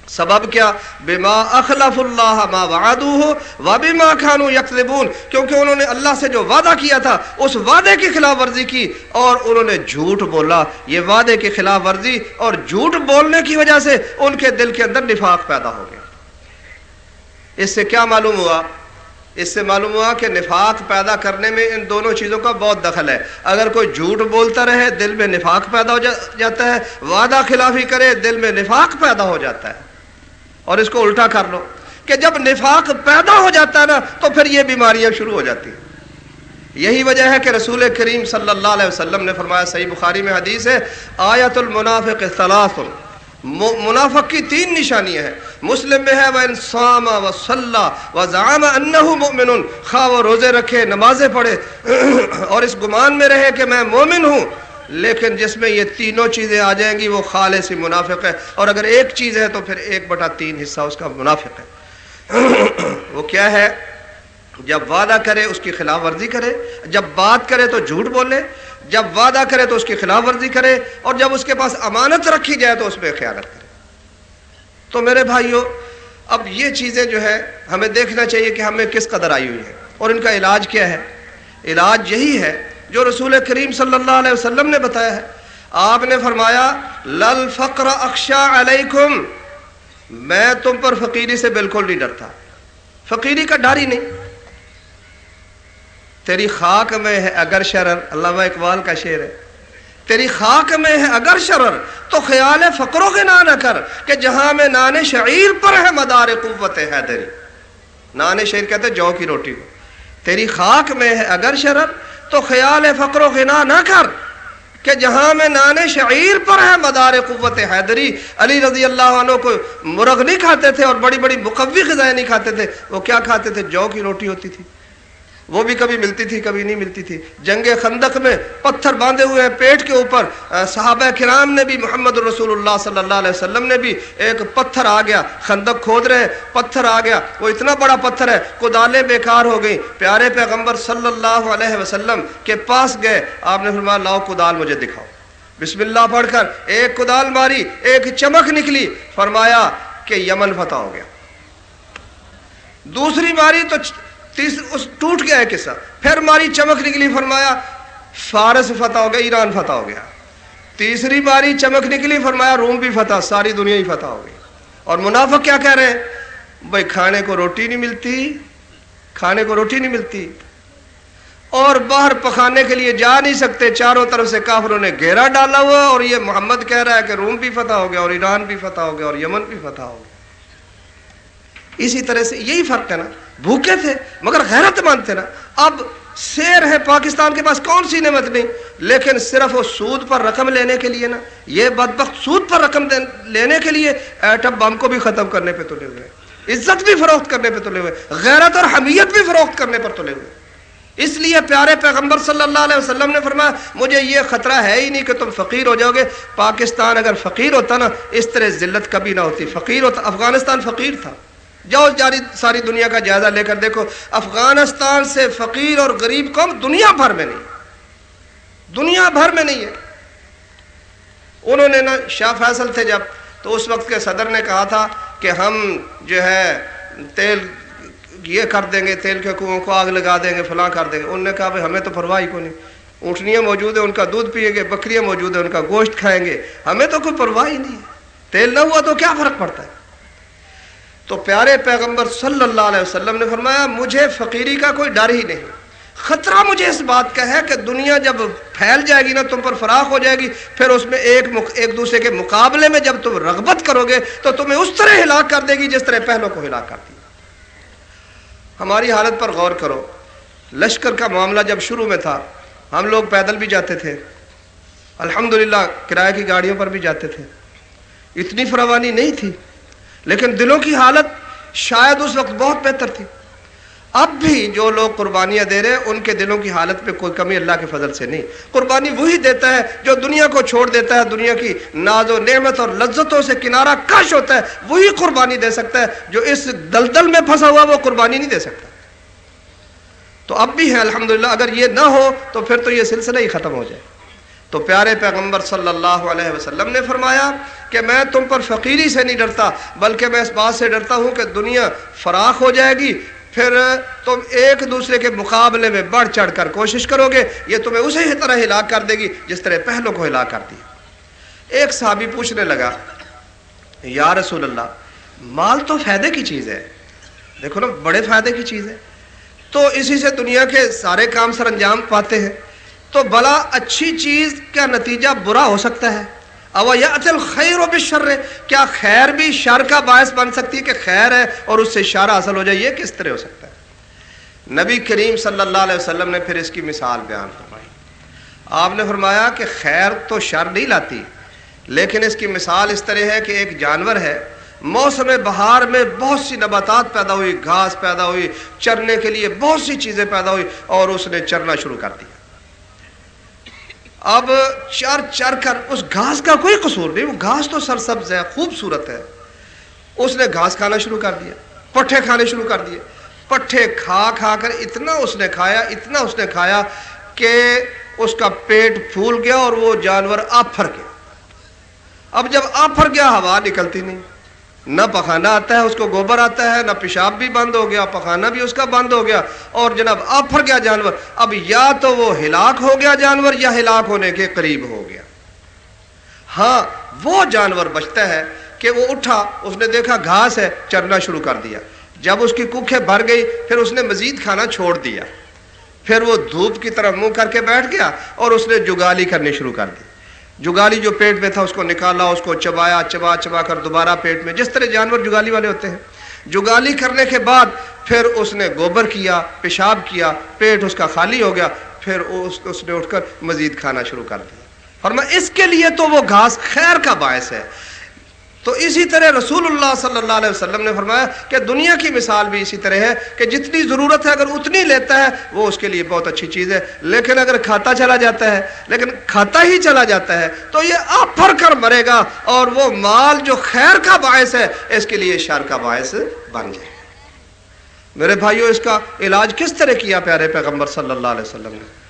سبب کیا؟ بما اخلف اللہ ما وعدوہ و بما کھانو یکذبون کیونکہ انہوں نے اللہ سے جو وعدہ کیا تھا، اس وعدے کی خلاف ورزی کی اور انہوں نے جھوٹ بولا۔ یہ وعدے کی خلاف ورزی اور جھوٹ بولنے کی وجہ سے ان کے دل کے اندر نفاق پیدا ہو گیا۔ اس سے کیا معلوم ہوا؟ اس سے معلوم ہوا کہ نفاق پیدا کرنے میں ان دونوں چیزوں کا بہت دخل ہے۔ اگر کوئی جھوٹ بولتا رہے، دل میں نفاق پیدا ہو جاتا ہے، وعدہ خلافی کرے، دل میں نفاق پیدا ہو جاتا ہے۔ اور اس کو الٹا کر لو کہ جب نفاق پیدا ہو جاتا ہے نا، تو پھر یہ بیماریاں شروع ہو جاتی ہیں۔ یہی وجہ ہے کہ رسول کریم صلی اللہ علیہ وسلم نے فرمایا، صحیح بخاری میں حدیث ہے، آیت المنافق ثلاث۔ منافق کی تین نشانیاں ہیں۔ مسلم میں ہے وہ انسام و صلاح و زام مؤمن، خواہ وہ روزے رکھے، نمازیں پڑھے۔ اور اس گمان میں رہے کہ میں مومن ہوں لیکن جس میں یہ تینوں چیزیں آ جائیں گی وہ خالص منافق ہے۔ اور اگر ایک چیز ہے تو پھر ایک بٹا تین حصہ اس کا منافق ہے۔ وہ کیا ہے؟ جب وعدہ کرے اس کی خلاف ورزی کرے، جب بات کرے تو جھوٹ بولے، جب وعدہ کرے تو اس کی خلاف ورزی کرے، اور جب اس کے پاس امانت رکھی جائے تو اس پہ خیالت کرے۔ تو میرے بھائیوں، اب یہ چیزیں جو ہے، ہمیں دیکھنا چاہیے کہ ہمیں کس قدر آئی ہوئی ہیں۔ اور ان کا علاج کیا ہے؟ علاج یہی ہے جو رسول کریم صلی اللہ علیہ وسلم نے بتایا ہے۔ آپ نے فرمایا لل فقر اکشا علیکم میں تم پر فقیری سے بالکل نہیں ڈرتا۔ فقیری کا ڈر ہی نہیں۔ تیری خاک میں ہے اگر شرر۔ علامہ اقبال کا شعر ہے۔ تیری خاک میں ہے اگر شرر۔ تو خیال فقر و غنا نہ کر کہ جہاں میں نان شعیر پر ہے، مدار قوت ہے تیری۔ نان شعیر کہتے جو کی روٹی کو تیری خاک میں ہے اگر شرر۔ تو خیال فقر و غنا نہ کر کہ جہاں میں نان شعیر پر ہے مدار قوت حیدری۔ علی رضی اللہ عنہ کو مرغ نہیں کھاتے تھے اور بڑی بڑی مقوی غذائیں نہیں کھاتے تھے۔ وہ کیا کھاتے تھے؟ جو کی روٹی ہوتی تھی۔ وہ بھی کبھی ملتی تھی، کبھی نہیں ملتی تھی۔ جنگ خندق میں پتھر باندھے ہوئے ہیں، پیٹ کے اوپر صحابہ کرام نے بھی، محمد رسول اللہ صلی اللہ علیہ وسلم نے بھی ایک پتھر آ گیا۔ خندق کھود رہے پتھر آ گیا۔ وہ اتنا بڑا پتھر ہے کدالیں بیکار ہو گئی پیارے پیغمبر صلی اللہ علیہ وسلم کے پاس گئے۔ آپ نے فرمایا، لاؤ کدال مجھے دکھاؤ۔ بسم اللہ پڑھ کر ایک کدال ماری، ایک چمک نکلی۔ فرمایا کہ یمن فتح ہو گیا۔ دوسری ماری تو اس ٹوٹ گیا ہے قصہ پھر ماری چمک نکلی فرمایا، فارس فتح ہو گیا، ایران فتح ہو گیا۔ تیسری باری چمک نکلی فرمایا، روم بھی فتح، ساری دنیا ہی فتح ہو گئی۔ اور منافق کیا کہہ رہے ہیں؟ بھائی، کھانے کو روٹی نہیں ملتی، کھانے کو روٹی نہیں ملتی۔ اور باہر پکانے کے لیے جا نہیں سکتے، چاروں طرف سے کافروں نے گھیرا ڈالا ہوا اور یہ محمد کہہ رہا ہے کہ روم بھی فتح ہو گیا، اور ایران بھی فتح ہو گیا، اور یمن بھی فتح ہو گیا۔ اسی طرح سے یہی فرق ہے نا۔ بھوکے تھے مگر غیرت مند تھے نا۔ اب شیر ہے پاکستان کے پاس کون سی نعمت نہیں۔ لیکن صرف وہ سود پر رقم لینے کے لیے نا۔ یہ بدبخت سود پر رقم لینے کے لیے ایٹم بم کو بھی ختم کرنے پہ تلے ہوئے۔ عزت بھی فروخت کرنے پہ تلے ہوئے۔ غیرت اور حمیت بھی فروخت کرنے پر تلے ہوئے۔ اس لیے پیارے پیغمبر صلی اللہ علیہ وسلم نے فرمایا، مجھے یہ خطرہ ہے ہی نہیں کہ تم فقیر ہو جاؤ گے۔ پاکستان اگر فقیر ہوتا نا، اس طرح ذلت کبھی نہ ہوتی۔ فقیر ہوتا افغانستان فقیر تھا۔ جاؤ جاری ساری دنیا کا جائزہ لے کر دیکھو، افغانستان سے فقیر اور غریب قوم دنیا بھر میں نہیں دنیا بھر میں نہیں ہے۔ انہوں نے نا شاہ فیصل تھے جب، تو اس وقت کے صدر نے کہا تھا کہ ہم جو ہے تیل یہ کر دیں گے، تیل کے کنووں کو آگ لگا دیں گے، فلاں کر دیں گے۔ انہوں نے کہا بھائی، ہمیں تو پرواہ ہی کو نہیں۔ اونٹنیاں موجود ہیں، ان کا دودھ پیئیں گے، بکریاں موجود ہیں، ان کا گوشت کھائیں گے۔ ہمیں تو کوئی پرواہ ہی نہیں ہے۔ تیل نہ ہوا تو کیا فرق پڑتا ہے؟ تو پیارے پیغمبر صلی اللہ علیہ وسلم نے فرمایا، مجھے فقیری کا کوئی ڈر ہی نہیں۔ خطرہ مجھے اس بات کا ہے کہ دنیا جب پھیل جائے گی نا، تم پر فراخ ہو جائے گی، پھر اس میں ایک ایک دوسرے کے مقابلے میں جب تم رغبت کرو گے، تو تمہیں اس طرح ہلاک کر دے گی جس طرح پہلوں کو ہلاک کرتی ہماری حالت پر غور کرو۔ لشکر کا معاملہ جب شروع میں تھا، ہم لوگ پیدل بھی جاتے تھے۔ الحمدللہ، کرایہ کی گاڑیوں پر بھی جاتے تھے۔ اتنی فراوانی نہیں تھی۔ لیکن دلوں کی حالت شاید اس وقت بہت بہتر تھی۔ اب بھی جو لوگ قربانیاں دے رہے ہیں، ان کے دلوں کی حالت پہ کوئی کمی اللہ کے فضل سے نہیں۔ قربانی وہی دیتا ہے جو دنیا کو چھوڑ دیتا ہے، دنیا کی ناز و نعمت اور لذتوں سے کنارہ کش ہوتا ہے، وہی قربانی دے سکتا ہے۔ جو اس دلدل میں پھنسا ہوا وہ قربانی نہیں دے سکتا۔ تو اب بھی ہے، الحمدللہ، اگر یہ نہ ہو تو پھر تو یہ سلسلہ ہی ختم ہو جائے۔ تو پیارے پیغمبر صلی اللہ علیہ وسلم نے فرمایا کہ میں تم پر فقیری سے نہیں ڈرتا، بلکہ میں اس بات سے ڈرتا ہوں کہ دنیا فراخ ہو جائے گی، پھر تم ایک دوسرے کے مقابلے میں بڑھ چڑھ کر کوشش کرو گے، یہ تمہیں اسی طرح ہلاک کر دے گی جس طرح پہلوں کو ہلاک کرتی ایک صحابی پوچھنے لگا، یا رسول اللہ، مال تو فائدے کی چیز ہے۔ دیکھو نا، بڑے فائدے کی چیز ہے۔ تو اسی سے دنیا کے سارے کام سر انجام پاتے ہیں۔ تو بلا اچھی چیز کا نتیجہ برا ہو سکتا ہے۔ او یاتل خیر و بشر، کیا خیر بھی شر کا باعث بن سکتی ہے کہ خیر ہے اور اس سے شر حاصل ہو جائے؟ یہ کس طرح ہو سکتا ہے؟ نبی کریم صلی اللہ علیہ وسلم نے پھر اس کی مثال بیان فرمائی۔ آپ نے فرمایا کہ خیر تو شر نہیں لاتی، لیکن اس کی مثال اس طرح ہے کہ ایک جانور ہے، موسم بہار میں بہت سی نباتات پیدا ہوئی، گھاس پیدا ہوئی، چرنے کے لیے بہت سی چیزیں پیدا ہوئی اور اس نے چرنا شروع کر دیا۔ اب چر چر کر، اس گھاس کا کوئی قصور نہیں، وہ گھاس تو سرسبز ہے، خوبصورت ہے۔ اس نے گھاس کھانا شروع کر دیا، پٹھے کھانے شروع کر دیے۔ پٹھے کھا کھا کر اتنا اس نے کھایا، اتنا اس نے کھایا کہ اس کا پیٹ پھول گیا اور وہ جانور آفر گیا۔ اب جب آفر گیا، ہوا نکلتی نہیں۔ نہ پخانا آتا ہے، اس کو گوبر آتا ہے، نہ پیشاب بھی بند ہو گیا پخانا بھی اس کا بند ہو گیا۔ اور جناب آفر گیا جانور۔ اب یا تو وہ ہلاک ہو گیا جانور یا ہلاک ہونے کے قریب ہو گیا۔ ہاں وہ جانور بچتا ہے کہ وہ اٹھا، اس نے دیکھا گھاس ہے، چرنا شروع کر دیا۔ جب اس کی کوکھیں بھر گئی، پھر اس نے مزید کھانا چھوڑ دیا۔ پھر وہ دھوپ کی طرف منہ کر کے بیٹھ گیا اور اس نے جگالی کرنی شروع کر دی۔ جگالی جو پیٹ میں تھا اس کو نکالا، اس کو چبایا، چبا چبا کر دوبارہ پیٹ میں۔ جس طرح جانور جگالی والے ہوتے ہیں۔ جگالی کرنے کے بعد پھر اس نے گوبر کیا، پیشاب کیا، پیٹ اس کا خالی ہو گیا۔ پھر اس نے اٹھ کر مزید کھانا شروع کر دیا۔ اور میں اس کے لیے تو وہ گھاس خیر کا باعث ہے۔ تو اسی طرح رسول اللہ صلی اللہ علیہ وسلم نے فرمایا کہ دنیا کی مثال بھی اسی طرح ہے کہ جتنی ضرورت ہے اگر اتنی لیتا ہے، وہ اس کے لیے بہت اچھی چیز ہے۔ لیکن اگر کھاتا چلا جاتا ہے، لیکن کھاتا ہی چلا جاتا ہے، تو یہ آفر کر مرے گا اور وہ مال جو خیر کا باعث ہے، اس کے لیے شر کا باعث بن جائے۔ میرے بھائیوں اس کا علاج کس طرح کیا، پیارے پیغمبر صلی اللہ علیہ وسلم نے؟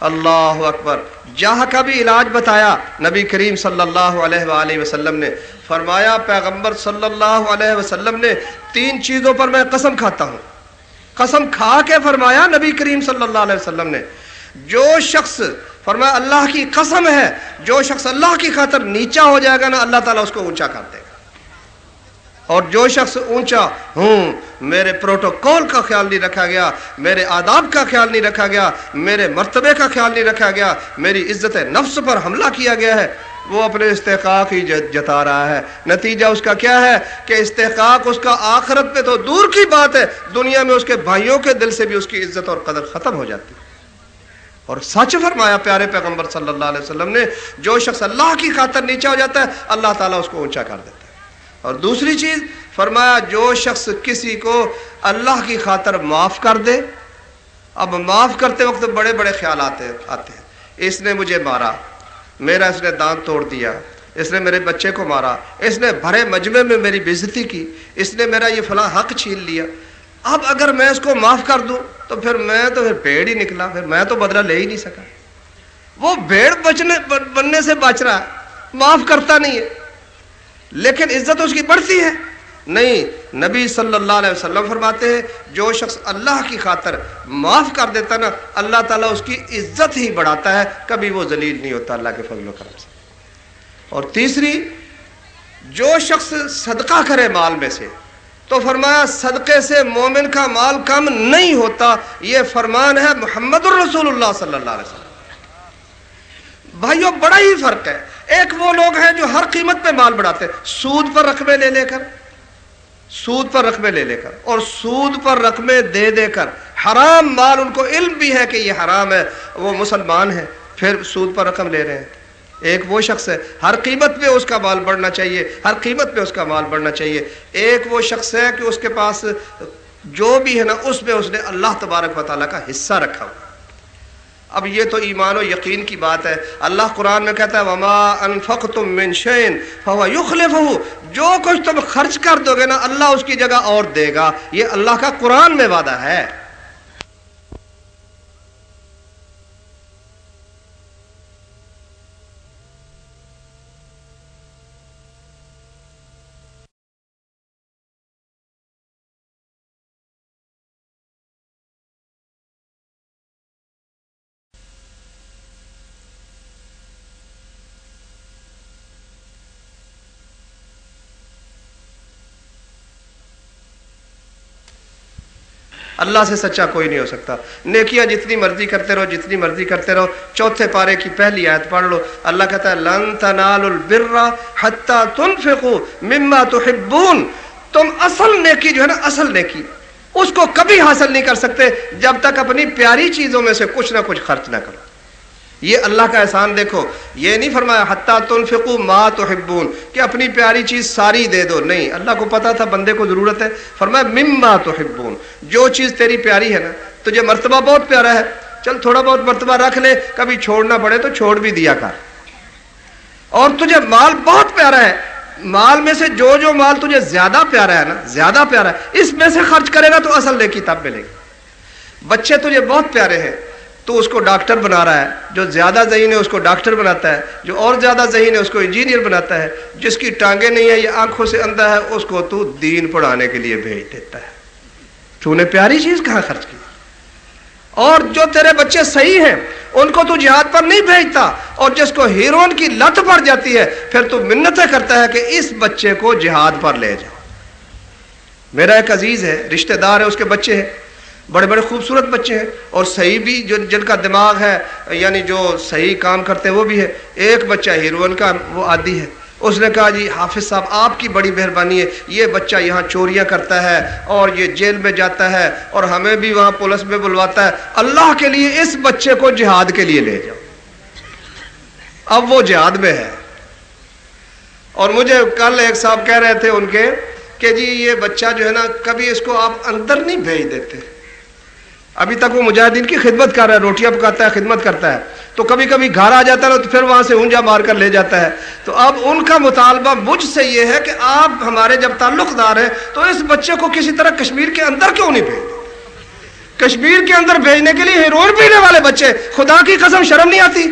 اللہ اکبر۔ جہاں کا بھی علاج بتایا نبی کریم صلی اللہ علیہ وآلہ وسلم نے، فرمایا پیغمبر صلی اللہ علیہ وسلم نے، تین چیزوں پر میں قسم کھاتا ہوں۔ قسم کھا کے فرمایا نبی کریم صلی اللہ علیہ وسلم نے۔ جو شخص، فرمایا اللہ کی قسم ہے، جو شخص اللہ کی خاطر نیچا ہو جائے گا نا، اللہ تعالیٰ اس کو اونچا کر دے گا۔ اور جو شخص اونچا ہوں، میرے پروٹوکول کا خیال نہیں رکھا گیا، میرے آداب کا خیال نہیں رکھا گیا، میرے مرتبے کا خیال نہیں رکھا گیا، میری عزت نفس پر حملہ کیا گیا ہے، وہ اپنے استحقاق ہی جتا رہا ہے۔ نتیجہ اس کا کیا ہے کہ استحقاق اس کا آخرت میں تو دور کی بات ہے، دنیا میں اس کے بھائیوں کے دل سے بھی اس کی عزت اور قدر ختم ہو جاتی۔ اور سچ فرمایا پیارے پیغمبر صلی اللہ علیہ وسلم نے، جو شخص اللہ کی خاطر نیچا ہو جاتا ہے، اللہ تعالیٰ اس کو اونچا کر دیتا اور دوسری چیز، فرمایا جو شخص کسی کو اللہ کی خاطر معاف کر دے، اب معاف کرتے وقت بڑے بڑے خیال آتے آتے ہیں۔ اس نے مجھے مارا، میرا اس نے دانت توڑ دیا، اس نے میرے بچے کو مارا، اس نے بھرے مجمع میں میری بےزتی کی، اس نے میرا یہ فلاں حق چھین لیا۔ اب اگر میں اس کو معاف کر دوں، تو پھر میں تو پھر پیڑ ہی نکلا، پھر میں تو بدلہ لے ہی نہیں سکا۔ وہ بھیڑ بچنے بننے سے بچ رہا ہے، معاف کرتا نہیں ہے۔ لیکن عزت اس کی بڑھتی ہے۔ نہیں، نبی صلی اللہ علیہ وسلم فرماتے ہیں، جو شخص اللہ کی خاطر معاف کر دیتا نا، اللہ تعالیٰ اس کی عزت ہی بڑھاتا ہے، کبھی وہ ذلیل نہیں ہوتا اللہ کے فضل و کرم سے۔ اور تیسری، جو شخص صدقہ کرے مال میں سے، تو فرمایا، صدقے سے مومن کا مال کم نہیں ہوتا، یہ فرمان ہے محمد الرسول اللہ صلی اللہ علیہ وسلم۔ بھائیوں بڑا ہی فرق ہے۔ ایک وہ لوگ ہیں جو ہر قیمت پہ مال بڑھاتے ہیں۔ سود پر رقمے لے لے کر۔ سود پر رقمے لے لے کر۔ اور سود پر رقمے دے دے کر۔ حرام مال ان کو علم بھی ہے کہ یہ حرام ہے، وہ مسلمان ہے پھر سود پر رقم لے رہے ہیں۔ ایک وہ شخص ہے، ہر قیمت پہ اس کا مال بڑھنا چاہیے۔ ہر قیمت پہ اس کا مال بڑھنا چاہیے۔ ایک وہ شخص ہے کہ اس کے پاس جو بھی ہے نا، اس میں اس نے اللہ تبارک و تعالیٰ کا حصہ رکھا ہوا اب یہ تو ایمان و یقین کی بات ہے۔ اللہ قرآن میں کہتا ہے، وما انفق تم منشین فهو جو کچھ تم خرچ کر دو گے نا، اللہ اس کی جگہ اور دے گا۔ یہ اللہ کا قرآن میں وعدہ ہے۔ اللہ سے سچا کوئی نہیں ہو سکتا۔ نیکیاں جتنی مرضی کرتے رہو، جتنی مرضی کرتے رہو۔ چوتھے پارے کی پہلی آیت پڑھ لو۔ اللہ کہتا ہے، لن تنال البر حتى تنفقو مما تحبون۔ تم اصل نیکی جو ہے نا، اصل نیکی۔ اس کو کبھی حاصل نہیں کر سکتے جب تک اپنی پیاری چیزوں میں سے کچھ نہ کچھ خرچ نہ کرو۔ یہ اللہ کا احسان دیکھو، یہ نہیں فرمایا، حتیٰ تنفقو ما تحبون، کہ اپنی پیاری چیز ساری دے دو، نہیں، اللہ کو پتا تھا بندے کو ضرورت ہے، فرمایا مما تحبون، جو چیز تیری پیاری ہے نا، تجھے مرتبہ بہت پیارا ہے، چل تھوڑا بہت مرتبہ رکھ لے، کبھی چھوڑنا پڑے تو چھوڑ بھی دیا کر۔ اور تجھے مال بہت پیارا ہے، مال میں سے جو جو مال تجھے زیادہ پیارا ہے نا، زیادہ پیارا ہے، اس میں سے خرچ کرے گا تو اصل لے کی تب ملے گی۔ بچے تجھے بہت پیارے ہیں تو اس کو ڈاکٹر بنا رہا ہے، جو زیادہ ذہین ہے اس کو ڈاکٹر بناتا ہے، جو اور زیادہ ذہین ہے اس کو انجینئر بناتا ہے، جس کی ٹانگیں نہیں ہیں، یہ آنکھوں سے اندھا ہے، اس کو تو دین پڑھانے کے لیے بھیج دیتا ہے۔ تو نے پیاری چیز کہاں خرچ کی؟ اور جو تیرے بچے صحیح ہیں، ان کو تو جہاد پر نہیں بھیجتا، اور جس کو ہیرون کی لت پڑ جاتی ہے، پھر تو منتیں کرتا ہے کہ اس بچے کو جہاد پر لے جاؤ۔ میرا ایک عزیز ہے، رشتہ دار ہے، اس کے بچے ہیں۔ بڑے بڑے خوبصورت بچے ہیں اور صحیح بھی جو جن کا دماغ ہے یعنی جو صحیح کام کرتے ہیں، وہ بھی ہے ایک بچہ ہیروئن کا وہ عادی ہے۔ اس نے کہا جی حافظ صاحب، آپ کی بڑی مہربانی ہے۔ یہ بچہ یہاں چوریاں کرتا ہے اور یہ جیل میں جاتا ہے اور ہمیں بھی وہاں پولیس میں بلواتا ہے۔ اللہ کے لیے اس بچے کو جہاد کے لیے لے جاؤ۔ اب وہ جہاد میں ہے۔ اور مجھے کل ایک صاحب کہہ رہے تھے ان کے کہ جی یہ بچہ جو ہے نا، کبھی اس کو آپ اندر نہیں بھیج دیتے۔ ابھی تک وہ مجاہدین کی خدمت کر رہا ہے، روٹیاں پکاتا ہے، خدمت کرتا ہے۔ تو کبھی کبھی گھر آ جاتا ہے تو پھر وہاں سے اونجا مار کر لے جاتا ہے۔ تو اب ان کا مطالبہ مجھ سے یہ ہے کہ آپ ہمارے جب تعلق دار ہیں تو اس بچے کو کسی طرح کشمیر کے اندر کیوں نہیں بھیج کشمیر کے اندر بھیجنے کے لیے ہیرون پینے والے بچے، خدا کی قسم شرم نہیں آتی؟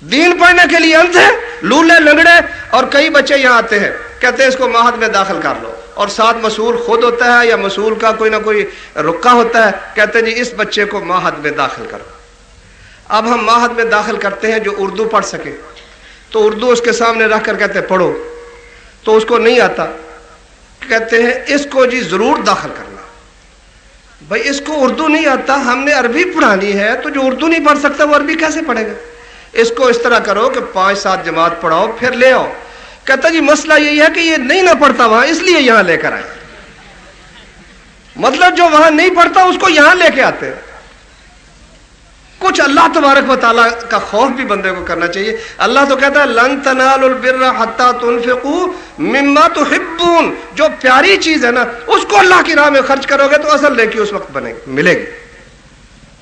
دین پڑھنے کے لیے انت ہے لولے لنگڑے اور کئی بچے یہاں آتے ہیں، کہتے ہیں اس کو ماہد میں داخل کر لو۔ اور ساتھ مسول خود ہوتا ہے یا مسول کا کوئی نہ کوئی رکا ہوتا ہے، کہتے ہیں جی اس بچے کو ماہد میں داخل کرو۔ اب ہم ماہد میں داخل کرتے ہیں جو اردو پڑھ سکے۔ تو اردو اس کے سامنے رکھ کر کہتے ہیں، پڑھو۔ تو اس کو نہیں آتا۔ کہتے ہیں، اس کو جی ضرور داخل کرنا۔ بھائی، اس کو اردو نہیں آتا۔ ہم نے عربی پڑھانی ہے، تو جو اردو نہیں پڑھ سکتا، وہ عربی کیسے پڑھے گا؟ اس کو اس طرح کرو کہ پانچ، سات جماعت پڑھاؤ، پھر لے آؤ۔ کہتا جی مسئلہ یہی ہے کہ یہ نہیں نہ پڑھتا وہاں، اس لیے یہاں لے کر آئے۔ مطلب جو وہاں نہیں پڑھتا، اس کو یہاں لے کے آتے۔ کچھ اللہ تبارک و تعالیٰ کا خوف بھی بندے کو کرنا چاہیے۔ اللہ تو کہتا ہے، لن تنال البر حتى تنفقوا مما تحبون۔ جو پیاری چیز ہے نا، اس کو اللہ کی راہ میں خرچ کرو گے تو اصل لے کے اس وقت بنے گی ملے گی۔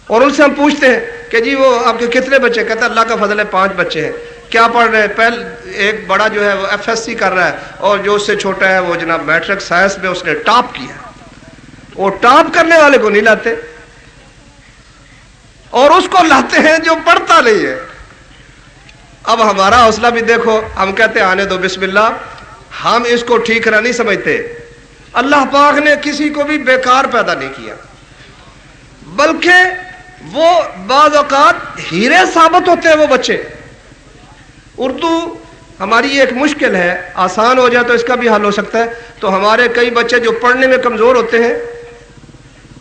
اور ان سے ہم پوچھتے ہیں کہ جی وہ آپ کے کتنے بچے کہتے ہیں اللہ کا فضل ہے، پانچ بچے ہیں۔ کیا پڑھ رہے ہیں؟ پہل ایک بڑا جو ہے وہ ایف ایس سی کر رہا ہے اور جو اس سے چھوٹا ہے وہ جناب میٹرک سائنس میں اس نے ٹاپ کیا وہ ٹاپ کرنے والے کو نہیں لاتے۔ اور اس کو لاتے ہیں جو پڑھتا نہیں ہے۔ اب ہمارا حوصلہ بھی دیکھو، ہم کہتے ہیں، آنے دو، بسم اللہ۔ ہم اس کو ٹھیک کرا نہیں سمجھتے۔ اللہ پاک نے کسی کو بھی بیکار پیدا نہیں کیا۔ بلکہ وہ بعض اوقات ہیرے ثابت ہوتے ہیں وہ بچے۔ اردو ہماری ایک مشکل ہے، آسان ہو جائے تو اس کا بھی حل ہو سکتا ہے۔ تو ہمارے کئی بچے جو پڑھنے میں کمزور ہوتے ہیں،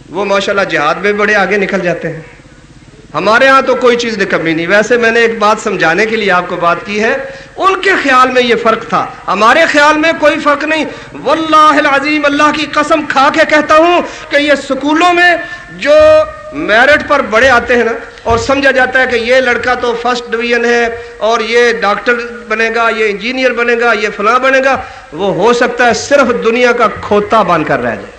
وہ ماشاءاللہ جہاد میں بڑے آگے نکل جاتے ہیں۔ ہمارے ہاں تو کوئی چیز کمی نہیں۔ ویسے میں نے ایک بات سمجھانے کے لیے آپ کو بات کی ہے، ان کے خیال میں یہ فرق تھا۔ ہمارے خیال میں کوئی فرق نہیں۔ واللہ العظیم، اللہ کی قسم کھا کے کہتا ہوں کہ یہ سکولوں میں جو میرٹ پر بڑے آتے ہیں نا اور سمجھا جاتا ہے کہ یہ لڑکا تو فرسٹ ڈویژن ہے اور یہ ڈاکٹر بنے گا، یہ انجینئر بنے گا، یہ فلاں بنے گا۔ وہ ہو سکتا ہے صرف دنیا کا کھوتا بن کر رہ جائے۔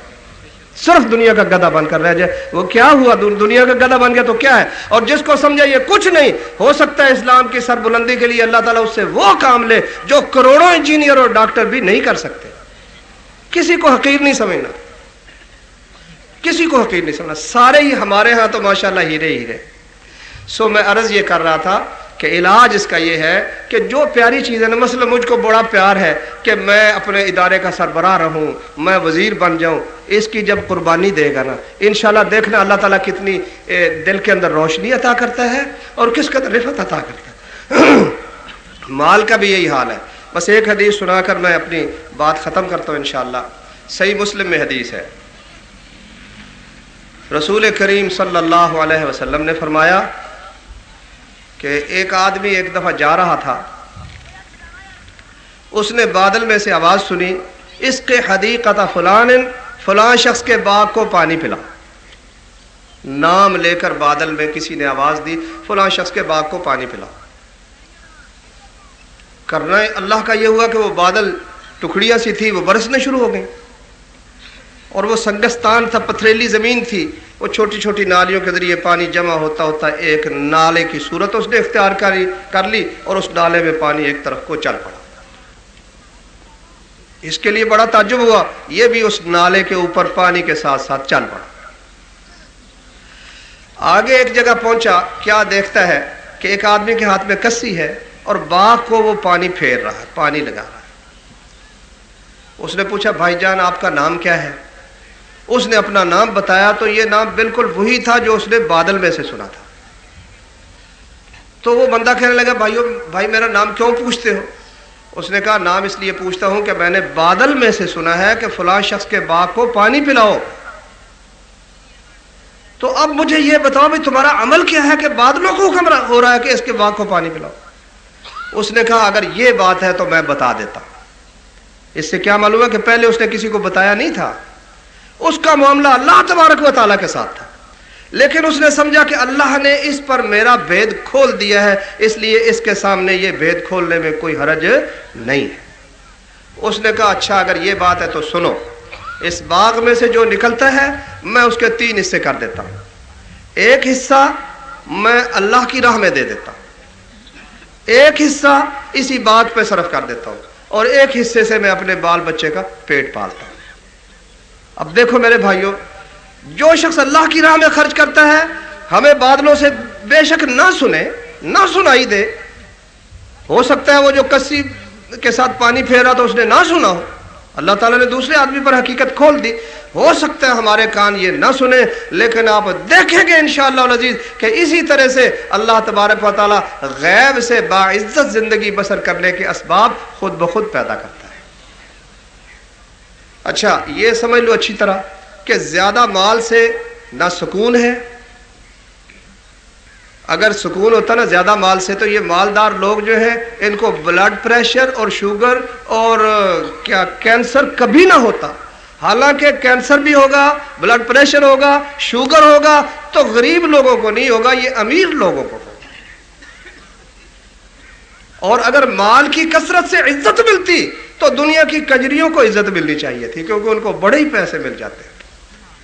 صرف دنیا کا گدا بن کر رہ جائے۔ وہ کیا ہوا؟ دنیا کا گدا بن گیا تو کیا ہے؟ اور جس کو سمجھا یہ کچھ نہیں، ہو سکتا ہے اسلام کی سر بلندی کے لیے اللہ تعالیٰ اس سے وہ کام لے جو کروڑوں انجینئر اور ڈاکٹر بھی نہیں کر سکتے۔ کسی کو حقیر نہیں سمجھنا۔ کسی کو حقیر نہیں سمجھنا۔ سارے ہی ہمارے ہاں تو ماشاء اللہ ہیرے ہیرے۔ سو میں عرض یہ کر رہا تھا کہ علاج اس کا یہ ہے کہ جو پیاری چیز ہے نا، مثلا مجھ کو بڑا پیار ہے کہ میں اپنے ادارے کا سربراہ رہوں، میں وزیر بن جاؤں، اس کی جب قربانی دے گا نا، انشاءاللہ دیکھنا اللہ تعالیٰ کتنی دل کے اندر روشنی عطا کرتا ہے اور کس قدر رفت عطا کرتا ہے۔ مال کا بھی یہی حال ہے۔ بس ایک حدیث سنا کر میں اپنی بات ختم کرتا ہوں انشاءاللہ۔ صحیح مسلم میں حدیث ہے۔ رسول کریم صلی اللہ علیہ وسلم نے فرمایا کہ ایک آدمی ایک دفعہ جا رہا تھا، اس نے بادل میں سے آواز سنی اس کے حدیقت فلان فلاں شخص کے باغ کو پانی پلا۔ نام لے کر بادل میں کسی نے آواز دی فلاں شخص کے باغ کو پانی پلا۔ کرنا اللہ کا یہ ہوا کہ وہ بادل ٹکڑیاں سی تھی، وہ برسنے شروع ہو گئیں اور وہ سنگستان تھا، پتھریلی زمین تھی۔ وہ چھوٹی چھوٹی نالیوں کے ذریعے پانی جمع ہوتا ہوتا ایک نالے کی صورت اس نے اختیار کر لی اور اس نالے میں پانی ایک طرف کو چل پڑا۔ اس کے لیے بڑا تعجب ہوا۔ یہ بھی اس نالے کے اوپر پانی کے ساتھ ساتھ چل پڑا۔ آگے ایک جگہ پہنچا۔ کیا دیکھتا ہے کہ ایک آدمی کے ہاتھ میں کسی ہے اور باغ کو وہ پانی پھیر رہا ہے، پانی لگا رہا ہے۔ اس نے پوچھا، بھائی جان، آپ کا نام کیا ہے؟ اس نے اپنا نام بتایا تو یہ نام بالکل وہی تھا جو اس نے بادل میں سے سنا تھا۔ تو وہ بندہ کہنے لگا، بھائیو، بھائی میرا نام کیوں پوچھتے ہو؟ اس نے کہا، نام اس لیے پوچھتا ہوں کہ میں نے بادل میں سے سنا ہے کہ فلاں شخص کے باغ کو پانی پلاؤ۔ تو اب مجھے یہ بتاؤ بھی تمہارا عمل کیا ہے کہ بادلوں کو حکم ہو رہا ہے کہ اس کے باغ کو پانی پلاؤ۔ اس نے کہا، اگر یہ بات ہے تو میں بتا دیتا۔ اس سے کیا معلوم ہے کہ پہلے اس نے کسی کو بتایا نہیں تھا؟ اس کا معاملہ اللہ تبارک و تعالیٰ کے ساتھ تھا۔ لیکن اس نے سمجھا کہ اللہ نے اس پر میرا بھید کھول دیا ہے، اس لیے اس کے سامنے یہ بھید کھولنے میں کوئی حرج نہیں ہے۔ اس نے کہا اچھا اگر یہ بات ہے تو سنو، اس باغ میں سے جو نکلتا ہے، میں اس کے تین حصے کر دیتا ہوں۔ ایک حصہ میں اللہ کی راہ میں دے دیتا ہوں۔ ایک حصہ اسی بات پہ صرف کر دیتا ہوں۔ اور ایک حصے سے میں اپنے بال بچے کا پیٹ پالتا ہوں۔ اب دیکھو میرے بھائیوں جو شخص اللہ کی راہ میں خرچ کرتا ہے، ہمیں بادلوں سے بے شک نہ سنے، نہ سنائی دے۔ ہو سکتا ہے وہ جو کسی کے ساتھ پانی پھیرا تو اس نے نہ سنا ہو۔ اللہ تعالیٰ نے دوسرے آدمی پر حقیقت کھول دی۔ ہو سکتا ہے ہمارے کان یہ نہ سنے، لیکن آپ دیکھیں گے انشاءاللہ العزیز کہ اسی طرح سے اللہ تبارک و تعالیٰ غیب سے باعزت زندگی بسر کرنے کے اسباب خود بخود پیدا کرتا ہے۔ اچھا یہ سمجھ لو اچھی طرح کہ زیادہ مال سے نہ سکون ہے۔ اگر سکون ہوتا نا زیادہ مال سے تو یہ مالدار لوگ جو ہیں، ان کو بلڈ پریشر اور شوگر اور کیا کینسر کبھی نہ ہوتا۔ حالانکہ کینسر بھی ہوگا بلڈ پریشر ہوگا شوگر ہوگا، تو غریب لوگوں کو نہیں ہوگا، یہ امیر لوگوں کو۔ ہوگا اور اگر مال کی کثرت سے عزت ملتی تو دنیا کی کجریوں کو عزت ملنی چاہیے تھی، کیونکہ ان کو بڑے ہی پیسے مل جاتے ہیں۔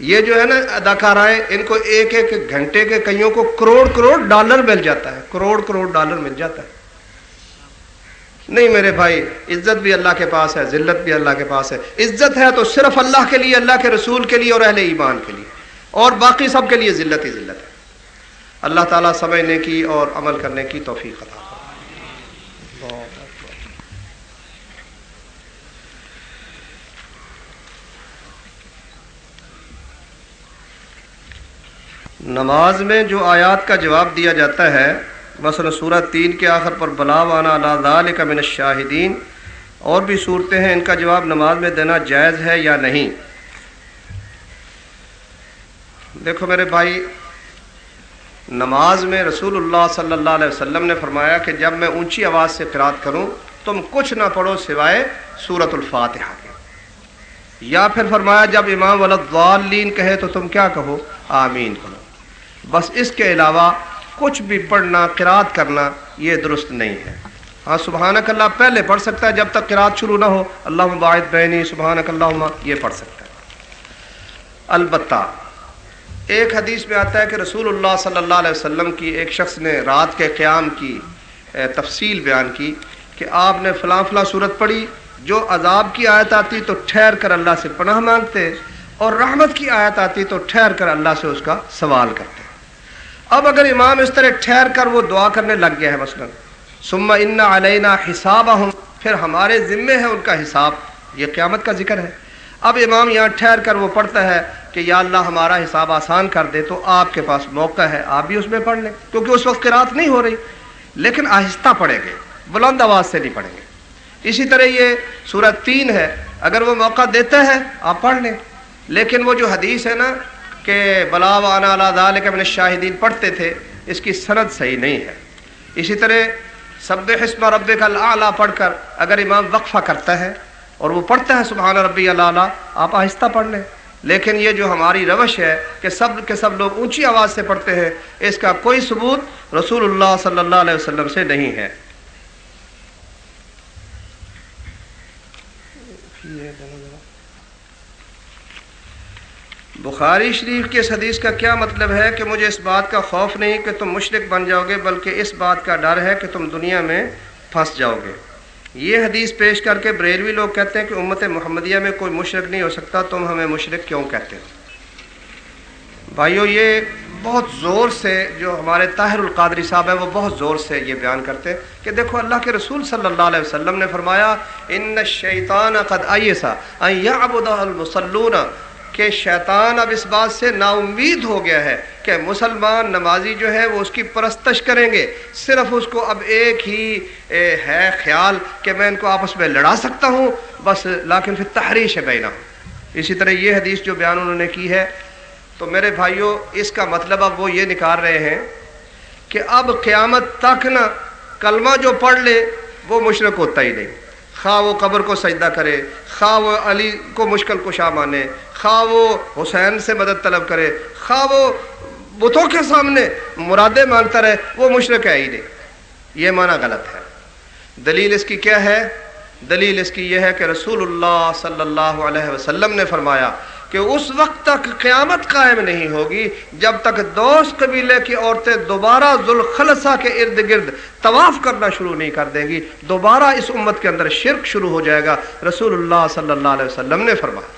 یہ جو ہے نا اداکارائیں ان کو ایک ایک گھنٹے کے کئیوں کو کروڑ کروڑ ڈالر مل جاتا ہے، کروڑ کروڑ ڈالر مل جاتا ہے۔ نہیں میرے بھائی، عزت بھی اللہ کے پاس ہے، ذلت بھی اللہ کے پاس ہے۔ عزت ہے تو صرف اللہ کے لیے، اللہ کے رسول کے لیے اور اہل ایمان کے لیے۔ اور باقی سب کے لیے ذلت ہی ذلت ہے۔ اللہ تعالیٰ سمجھنے کی اور عمل کرنے کی توفیق عطا نماز میں جو آیات کا جواب دیا جاتا ہے، مثلا سورہ تین کے آخر پر بلا وانا لا کا من الشاہدین، اور بھی صورتیں ہیں، ان کا جواب نماز میں دینا جائز ہے یا نہیں؟ دیکھو میرے بھائی، نماز میں رسول اللہ صلی اللہ علیہ وسلم نے فرمایا کہ جب میں اونچی آواز سے قرات کروں، تم کچھ نہ پڑھو سوائے سورت الفاتحہ کے۔ یا پھر فرمایا، جب امام ولدالین کہے تو تم کیا کہو؟ آمین کہو۔ بس اس کے علاوہ کچھ بھی پڑھنا قرات کرنا یہ درست نہیں ہے۔ ہاں سبحانک اللہ پہلے پڑھ سکتا ہے، جب تک قرات شروع نہ ہو۔ اللہ مباعد بینی، سبحانک اللہ یہ پڑھ سکتا ہے۔ البتہ ایک حدیث میں آتا ہے کہ رسول اللہ صلی اللہ علیہ وسلم کی ایک شخص نے رات کے قیام کی تفصیل بیان کی کہ آپ نے فلاں فلاں صورت پڑھی، جو عذاب کی آیت آتی تو ٹھہر کر اللہ سے پناہ مانگتے اور رحمت کی آیت آتی تو ٹھہر کر اللہ سے اس کا سوال کرتے۔ اب اگر امام اس طرح ٹھہر کر وہ دعا کرنے لگ گیا ہے مثلا سما ان علینا حساب پھر ہمارے ذمے ہے ان کا حساب۔ یہ قیامت کا ذکر ہے۔ اب امام یہاں ٹھہر کر وہ پڑھتا ہے کہ یا اللہ ہمارا حساب آسان کر دے تو آپ کے پاس موقع ہے، آپ بھی اس میں پڑھ لیں۔ کیونکہ اس وقت رات نہیں ہو رہی۔ لیکن آہستہ پڑھیں گے، بلند آواز سے نہیں پڑھیں گے۔ اسی طرح یہ صورت تین ہے۔ اگر وہ موقع دیتا ہے، آپ پڑھ لیں۔ لیکن وہ جو حدیث ہے نا کہ بلا من شاہدین پڑھتے تھے، اس کی صنعت صحیح نہیں ہے۔ اسی طرح سب حسب رب کا پڑھ کر اگر امام وقفہ کرتا ہے اور وہ پڑھتا ہے سبحان ربی اللہ آپ آہستہ پڑھ لیں۔ لیکن یہ جو ہماری روش ہے کہ سب کے سب لوگ اونچی آواز سے پڑھتے ہیں، اس کا کوئی ثبوت رسول اللہ صلی اللہ علیہ وسلم سے نہیں ہے۔ بخاری شریف کی اس حدیث کا کیا مطلب ہے کہ مجھے اس بات کا خوف نہیں کہ تم مشرق بن جاؤ گے، بلکہ اس بات کا ڈر ہے کہ تم دنیا میں پھنس جاؤ گے۔ یہ حدیث پیش کر کے بریلوی لوگ کہتے ہیں کہ امت محمدیہ میں کوئی مشرق نہیں ہو سکتا، تم ہمیں مشرق کیوں کہتے ہو؟ بھائیو، یہ بہت زور سے جو ہمارے طاہر القادری صاحب ہیں، وہ بہت زور سے یہ بیان کرتے ہیں کہ دیکھو، اللہ کے رسول صلی اللہ علیہ وسلم نے فرمایا، ان شیطان قد ایسا ان یعبد المسلون کہ شیطان اب اس بات سے نا امید ہو گیا ہے کہ مسلمان نمازی جو ہے وہ اس کی پرستش کریں گے۔ صرف اس کو اب ایک ہی ہے خیال کہ میں ان کو آپس میں لڑا سکتا ہوں۔ بس، لیکن پھر تحریش ہے بینا اسی طرح یہ حدیث جو بیان انہوں نے کی ہے، تو میرے بھائیوں اس کا مطلب اب وہ یہ نکال رہے ہیں کہ اب قیامت تک نہ کلمہ جو پڑھ لے، وہ مشرق ہوتا ہی نہیں۔ خواہ وہ قبر کو سجدہ کرے، خواہ وہ علی کو مشکل کشا مانے، خواہ وہ حسین سے مدد طلب کرے، خواہ وہ بتوں کے سامنے مرادیں مانگتا رہے، وہ مشرق ہے ہی نہیں۔ یہ معنی غلط ہے۔ دلیل اس کی کیا ہے؟ دلیل اس کی یہ ہے کہ رسول اللہ صلی اللہ علیہ وسلم نے فرمایا کہ اس وقت تک قیامت قائم نہیں ہوگی جب تک دوست قبیلے کی عورتیں دوبارہ ذوالخلصہ کے ارد گرد طواف کرنا شروع نہیں کر دیں گی، دوبارہ اس امت کے اندر شرک شروع ہو جائے گا۔ رسول اللہ صلی اللہ علیہ وسلم نے فرمایا۔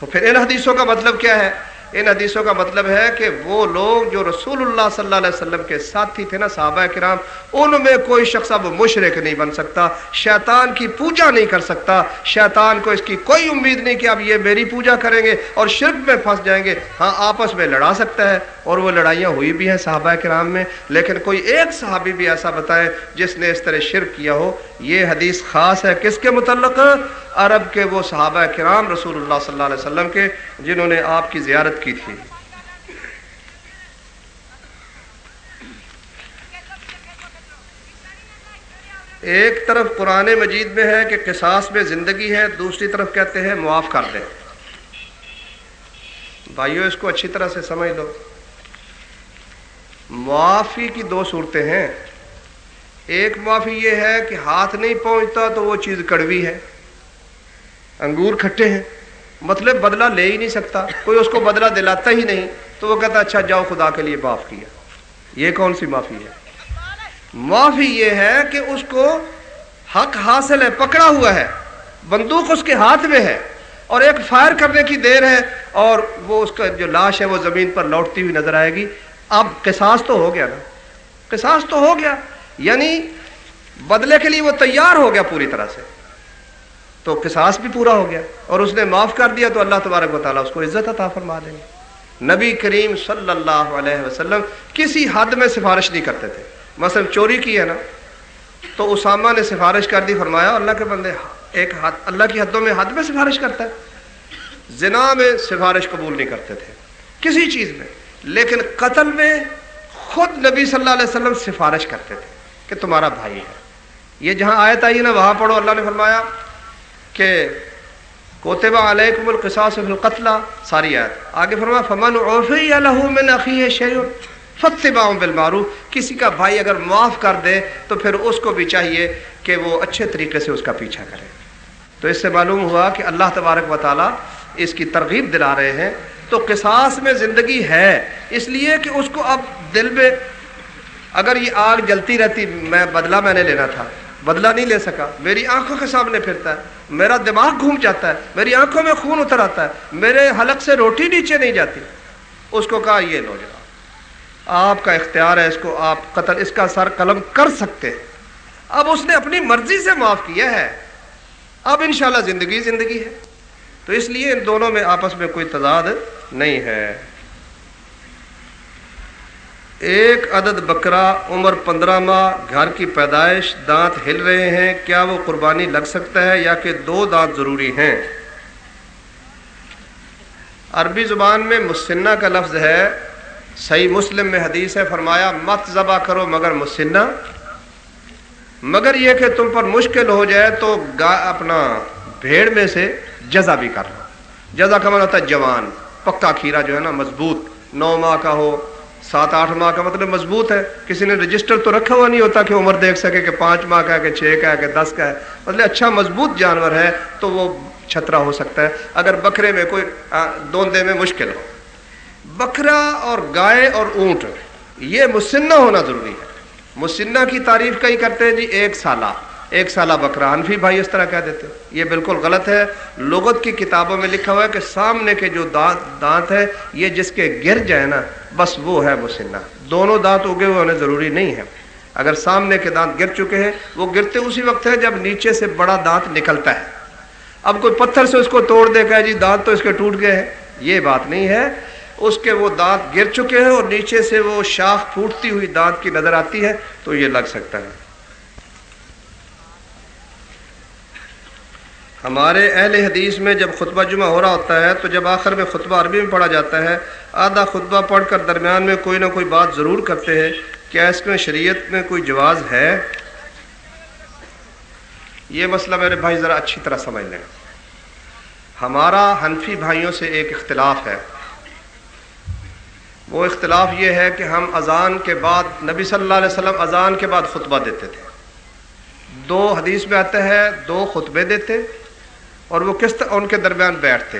تو پھر ان حدیثوں کا مطلب کیا ہے؟ ان حدیثوں کا مطلب ہے کہ وہ لوگ جو رسول اللہ صلی اللہ علیہ وسلم کے ساتھی تھے نا صحابہ کرام، ان میں کوئی شخص اب مشرق نہیں بن سکتا، شیطان کی پوجا نہیں کر سکتا، شیطان کو اس کی کوئی امید نہیں کہ اب یہ میری پوجا کریں گے اور شرک میں پھنس جائیں گے۔ ہاں آپس میں لڑا سکتا ہے اور وہ لڑائیاں ہوئی بھی ہیں صحابہ کرام میں، لیکن کوئی ایک صحابی بھی ایسا بتائے جس نے اس طرح شرک کیا ہو۔ یہ حدیث خاص ہے کس کے متعلق؟ عرب کے وہ صحابہ کرام رسول اللہ صلی اللہ علیہ وسلم کے، جنہوں نے آپ کی زیارت کی تھی۔ ایک طرف قرآن مجید میں ہے کہ قصاص میں زندگی ہے، دوسری طرف کہتے ہیں معاف کر دیں۔ بھائیو، اس کو اچھی طرح سے سمجھ لو۔ معافی کی دو صورتیں ہیں۔ ایک معافی یہ ہے کہ ہاتھ نہیں پہنچتا تو وہ چیز کڑوی ہے۔ انگور کھٹے ہیں۔ مطلب بدلہ لے ہی نہیں سکتا، کوئی اس کو بدلہ دلاتا ہی نہیں۔ تو وہ کہتا اچھا جاؤ، خدا کے لیے معاف کیا۔ یہ کون سی معافی ہے؟ معافی یہ ہے کہ اس کو حق حاصل ہے، پکڑا ہوا ہے۔ بندوق اس کے ہاتھ میں ہے اور ایک فائر کرنے کی دیر ہے اور وہ اس کا جو لاش ہے، وہ زمین پر لوٹتی ہوئی نظر آئے گی۔ اب قصاص تو ہو گیا نا۔ قصاص تو ہو گیا یعنی بدلے کے لیے وہ تیار ہو گیا پوری طرح سے۔ تو قصاص بھی پورا ہو گیا اور اس نے معاف کر دیا تو اللہ تبارک و تعالیٰ اس کو عزت عطا فرما دیں گے۔ نبی کریم صلی اللہ علیہ وسلم کسی حد میں سفارش نہیں کرتے تھے۔ مثلا چوری کی ہے نا، تو اسامہ نے سفارش کر دی، فرمایا اللہ کے بندے، ایک حد، اللہ کی حدوں میں حد میں سفارش کرتا ہے۔ زنا میں سفارش قبول نہیں کرتے تھے، کسی چیز میں۔ لیکن قتل میں خود نبی صلی اللہ علیہ وسلم سفارش کرتے تھے کہ تمہارا بھائی ہے۔ یہ جہاں آیت آئی نا، وہاں پڑھو، اللہ نے فرمایا کہ کوتبہ علیکم القصاص فی القتل، ساری آیت۔ آگے فرمایا فمن عفی لہو من اخیہ شیء فتباع بالمعروف۔ کسی کا بھائی اگر معاف کر دے، تو پھر اس کو بھی چاہیے کہ وہ اچھے طریقے سے اس کا پیچھا کرے۔ تو اس سے معلوم ہوا کہ اللہ تبارک و تعالی اس کی ترغیب دلا رہے ہیں۔ تو قصاص میں زندگی ہے، اس لیے کہ اس کو اب دل میں، اگر یہ آگ جلتی رہتی، میں بدلہ میں نے لینا تھا۔ بدلہ نہیں لے سکا۔ میری آنکھوں کے سامنے پھرتا ہے۔ میرا دماغ گھوم جاتا ہے۔ میری آنکھوں میں خون اتر آتا ہے۔ میرے حلق سے روٹی نیچے نہیں جاتی۔ اس کو کہا، یہ لو آپ کا اختیار ہے اس کو آپ قتل، اس کا سر قلم کر سکتے ہیں۔ اب اس نے اپنی مرضی سے معاف کیا ہے۔ اب انشاءاللہ زندگی زندگی ہے۔ تو اس لیے ان دونوں میں آپس میں کوئی تضاد نہیں ہے۔ ایک عدد بکرا عمر پندرہ ماہ گھر کی پیدائش، دانت ہل رہے ہیں، کیا وہ قربانی لگ سکتا ہے یا کہ دو دانت ضروری ہیں؟ عربی زبان میں مسنہ کا لفظ ہے، صحیح مسلم میں حدیث ہے، فرمایا، مت ذبح کرو مگر مسنہ۔ مگر یہ کہ تم پر مشکل ہو جائے تو گا، اپنا بھیڑ میں سے جزا بھی کر لو۔ جزا کا من ہوتا ہے جوان، پکا کھیرا جو ہے نا، مضبوط، نو ماہ کا ہو سات آٹھ ماہ کا مطلب مضبوط ہے۔ کسی نے رجسٹر تو رکھا ہوا نہیں ہوتا کہ عمر دیکھ سکے کہ پانچ ماہ کا ہے، کہ چھ کا ہے، کہ دس کا ہے۔ مطلب اچھا مضبوط جانور ہے تو وہ چھترا ہو سکتا ہے۔ اگر بکرے میں کوئی دوندے میں مشکل ہو۔ بکرا اور گائے اور اونٹ، یہ مسنہ ہونا ضروری ہے۔ مسنہ کی تعریف کئی کرتے ہیں جی ایک سالہ۔ ایک سالہ بکرا انفی بھائی اس طرح کہہ دیتے یہ بالکل غلط ہے۔ لغت کی کتابوں میں لکھا ہوا ہے کہ سامنے کے جو دانت دانت ہے، یہ جس کے گر جائے نا، بس وہ ہے مسنہ دونوں دانت اگے ہوئے ہونے ضروری نہیں ہے۔ اگر سامنے کے دانت گر چکے ہیں، وہ گرتے اسی وقت ہے جب نیچے سے بڑا دانت نکلتا ہے۔ اب کوئی پتھر سے اس کو توڑ دے کہ جی دانت تو اس کے ٹوٹ گئے ہیں۔ یہ بات نہیں ہے۔ اس کے وہ دانت گر چکے ہیں اور نیچے سے وہ شاخ پھوٹتی ہوئی دانت کی نظر آتی ہے تو یہ لگ سکتا ہے۔ ہمارے اہل حدیث میں جب خطبہ جمعہ ہو رہا ہوتا ہے تو جب آخر میں خطبہ عربی میں پڑھا جاتا ہے، آدھا خطبہ پڑھ کر درمیان میں کوئی نہ کوئی بات ضرور کرتے ہیں، کیا اس میں شریعت میں کوئی جواز ہے؟ یہ مسئلہ میرے بھائی ذرا اچھی طرح سمجھ لیں۔ ہمارا حنفی بھائیوں سے ایک اختلاف ہے۔ وہ اختلاف یہ ہے کہ ہم اذان کے بعد، نبی صلی اللہ علیہ وسلم اذان کے بعد خطبہ دیتے تھے۔ دو حدیث میں آتے ہیں دو خطبے دیتے۔ اور وہ کس طرح ان کے درمیان بیٹھتے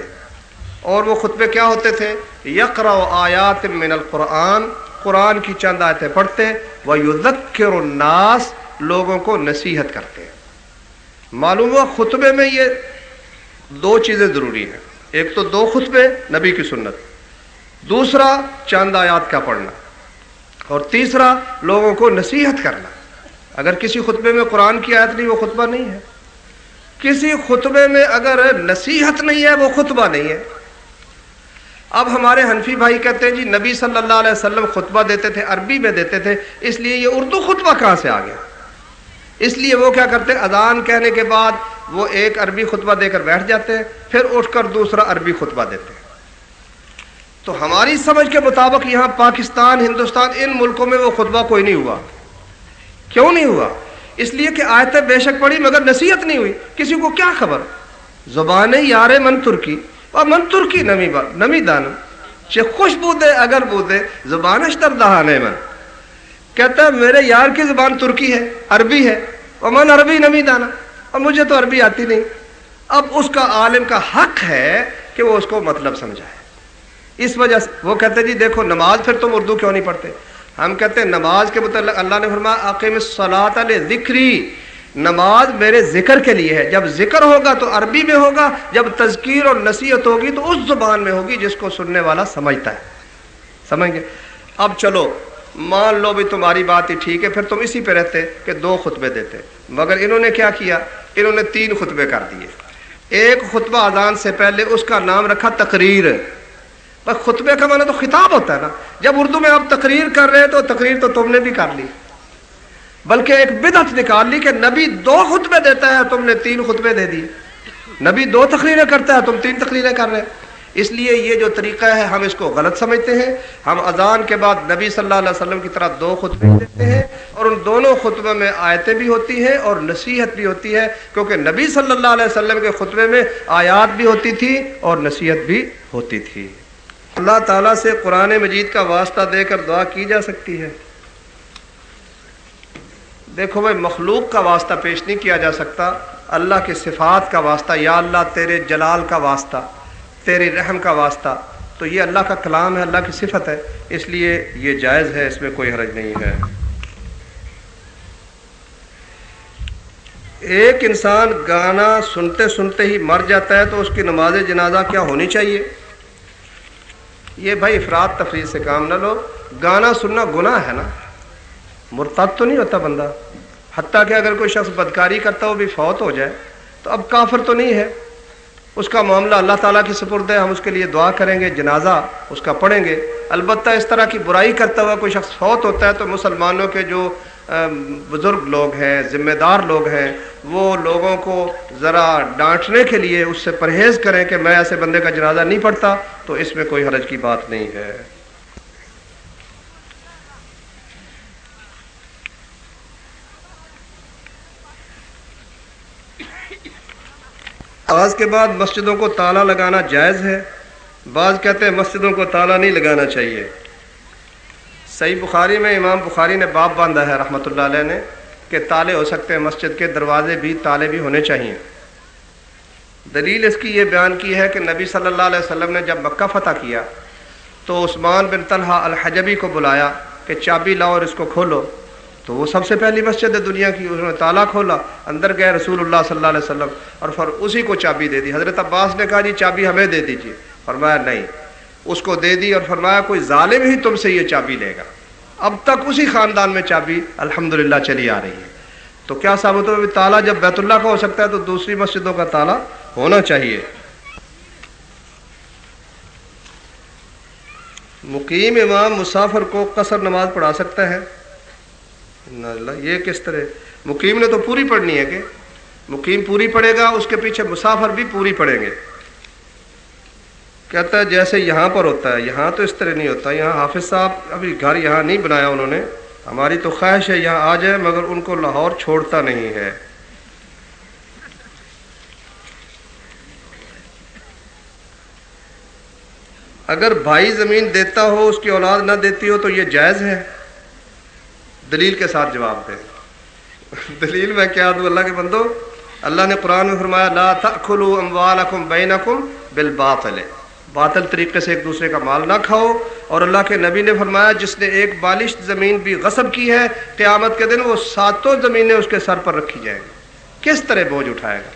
اور وہ خطبے کیا ہوتے تھے؟ یقرا آیات من القرآن، قرآن کی چند آیتیں پڑھتے وہ یذکر الناس، لوگوں کو نصیحت کرتے۔ معلوم ہوا خطبے میں یہ دو چیزیں ضروری ہیں۔ ایک تو دو خطبے، نبی کی سنت۔ دوسرا چاند آیات کا پڑھنا۔ اور تیسرا، لوگوں کو نصیحت کرنا۔ اگر کسی خطبے میں قرآن کی آیت نہیں، وہ خطبہ نہیں ہے۔ کسی خطبے میں اگر نصیحت نہیں ہے، وہ خطبہ نہیں ہے۔ اب ہمارے حنفی بھائی کہتے ہیں جی نبی صلی اللہ علیہ وسلم خطبہ دیتے تھے، عربی میں دیتے تھے، اس لیے یہ اردو خطبہ کہاں سے آ گیا؟ اس لیے وہ کیا کرتے، اذان کہنے کے بعد وہ ایک عربی خطبہ دے کر بیٹھ جاتے ہیں پھر اٹھ کر دوسرا عربی خطبہ دیتے۔ ہیں تو ہماری سمجھ کے مطابق یہاں پاکستان، ہندوستان، ان ملکوں میں وہ خطبہ کوئی نہیں ہوا۔ کیوں نہیں ہوا؟ اس لیے کہ آیتیں بے شک پڑی مگر نصیحت نہیں ہوئی۔ کسی کو کیا خبر؟ زبان یار من ترکی اور من ترکی نمی با، نمی دان چھ خوش بودے، اگر بودے، زبان اشتر دہانے من کہتا ہے، میرے یار کی زبان ترکی ہے، عربی ہے، اور من عربی نمی دانا، اور مجھے تو عربی آتی نہیں۔ اب اس کا عالم کا حق ہے کہ وہ اس کو مطلب سمجھائے۔ اس وجہ سے وہ کہتے جی دیکھو، نماز پھر تم اردو کیوں نہیں پڑھتے؟ ہم کہتے ہیں نماز کے متعلق اللہ نے فرمایا عقیم صلاح ذکری نماز میرے ذکر کے لیے ہے۔ جب ذکر ہوگا تو عربی میں ہوگا، جب تذکیر اور نصیحت ہوگی تو اس زبان میں ہوگی جس کو سننے والا سمجھتا ہے۔ سمجھ گے اب چلو، مان لو بھی تمہاری بات ہی ٹھیک ہے، پھر تم اسی پہ رہتے کہ دو خطبے دیتے۔ مگر انہوں نے کیا کیا؟ انہوں نے تین خطبے کر دیے۔ ایک خطبہ اذان سے پہلے اس کا نام رکھا تقریر۔ بس خطبے کا معنی تو خطاب ہوتا ہے نا۔ جب اردو میں آپ تقریر کر رہے تو تقریر تو تم نے بھی کر لی۔ بلکہ ایک بدعت نکال لی کہ نبی دو خطبے دیتا ہے، تم نے تین خطبے دے دی نبی دو تقریریں کرتا ہے، تم تین تقریریں کر رہے اس لیے یہ جو طریقہ ہے، ہم اس کو غلط سمجھتے ہیں۔ ہم اذان کے بعد نبی صلی اللہ علیہ وسلم کی طرح دو خطبے دیتے ہیں اور ان دونوں خطبے میں آیتیں بھی ہوتی ہیں اور نصیحت بھی ہوتی ہے۔ کیونکہ نبی صلی اللہ علیہ وسلم کے خطبے میں آیات بھی ہوتی تھی اور نصیحت بھی ہوتی تھی۔ اللہ تعالیٰ سے قرآن مجید کا واسطہ دے کر دعا کی جا سکتی ہے۔ دیکھو بھائی، مخلوق کا واسطہ پیش نہیں کیا جا سکتا۔ اللہ کے صفات کا واسطہ، یا اللہ تیرے جلال کا واسطہ، تیرے رحم کا واسطہ۔ تو یہ اللہ کا کلام ہے، اللہ کی صفت ہے۔ اس لیے یہ جائز ہے، اس میں کوئی حرج نہیں ہے۔ ایک انسان گانا سنتے سنتے ہی مر جاتا ہے تو اس کی نماز جنازہ کیا ہونی چاہیے؟ یہ بھائی افراد تفریح سے کام نہ لو، گانا سننا گناہ ہے نا۔ مرتد تو نہیں ہوتا بندہ۔ حتیٰ کہ اگر کوئی شخص بدکاری کرتا ہو، بھی فوت ہو جائے، تو اب کافر تو نہیں ہے۔ اس کا معاملہ اللہ تعالیٰ کی سپرد ہے، ہم اس کے لیے دعا کریں گے، جنازہ اس کا پڑھیں گے۔ البتہ اس طرح کی برائی کرتا ہوا کوئی شخص فوت ہوتا ہے، تو مسلمانوں کے جو بزرگ لوگ ہیں، ذمہ دار لوگ ہیں، وہ لوگوں کو ذرا ڈانٹنے کے لیے اس سے پرہیز کریں کہ میں ایسے بندے کا جنازہ نہیں پڑھتا، تو اس میں کوئی حرج کی بات نہیں ہے۔ آج کے بعد مسجدوں کو تالا لگانا جائز ہے۔ بعض کہتے ہیں مسجدوں کو تالا نہیں لگانا چاہیے۔ صحیح بخاری میں امام بخاری نے باپ باندھا ہے رحمۃ اللہ علیہ نے، کہ تالے ہو سکتے ہیں، مسجد کے دروازے بھی تالے بھی ہونے چاہیے۔ دلیل اس کی یہ بیان کی ہے کہ نبی صلی اللہ علیہ وسلم نے جب مکہ فتح کیا، تو عثمان بن طلحہ الحجبی کو بلایا کہ چابی لاؤ اور اس کو کھولو۔ تو وہ سب سے پہلی مسجد ہے دنیا کی انہوں نے تالا کھولا، اندر گئے رسول اللہ صلی اللہ علیہ وسلم اور پھر اسی کو چابی دے دی۔ حضرت عباس نے کہا جی چابی ہمیں دے دیجیے فرمایا، نہیں اس کو دے دی اور فرمایا کوئی ظالم ہی تم سے یہ چابی لے گا۔ اب تک اسی خاندان میں چابی الحمد چلی آ رہی ہے۔ تو کیا ثابت ہو تالا جب بیت اللہ کا ہو سکتا ہے تو دوسری مسجدوں کا تالا ہونا چاہیے۔ مقیم امام مسافر کو قصر نماز پڑھا سکتا ہے۔ یہ کس طرح؟ مقیم نے تو پوری پڑھنی ہے کہ مقیم پوری پڑھے گا، اس کے پیچھے مسافر بھی پوری پڑھیں گے۔ کہتا ہے جیسے یہاں پر ہوتا ہے، یہاں تو اس طرح نہیں ہوتا، یہاں حافظ صاحب ابھی گھر یہاں نہیں بنایا انہوں نے۔ ہماری تو خواہش ہے، یہاں آ جائے، مگر ان کو لاہور چھوڑتا نہیں ہے۔ اگر بھائی زمین دیتا ہو، اس کی اولاد نہ دیتی ہو، تو یہ جائز ہے؟ دلیل کے ساتھ جواب دیں دلیل میں کیا دوں اللہ کے بندو اللہ نے قرآن میں فرمایا، لا تأکلوا اموالکم بینکم بالباطل۔ باطل طریقے سے ایک دوسرے کا مال نہ کھاؤ۔ اور اللہ کے نبی نے فرمایا، جس نے ایک بالش زمین بھی غصب کی ہے، قیامت کے دن وہ ساتوں زمینیں اس کے سر پر رکھی جائیں گی۔ کس طرح بوجھ اٹھائے گا؟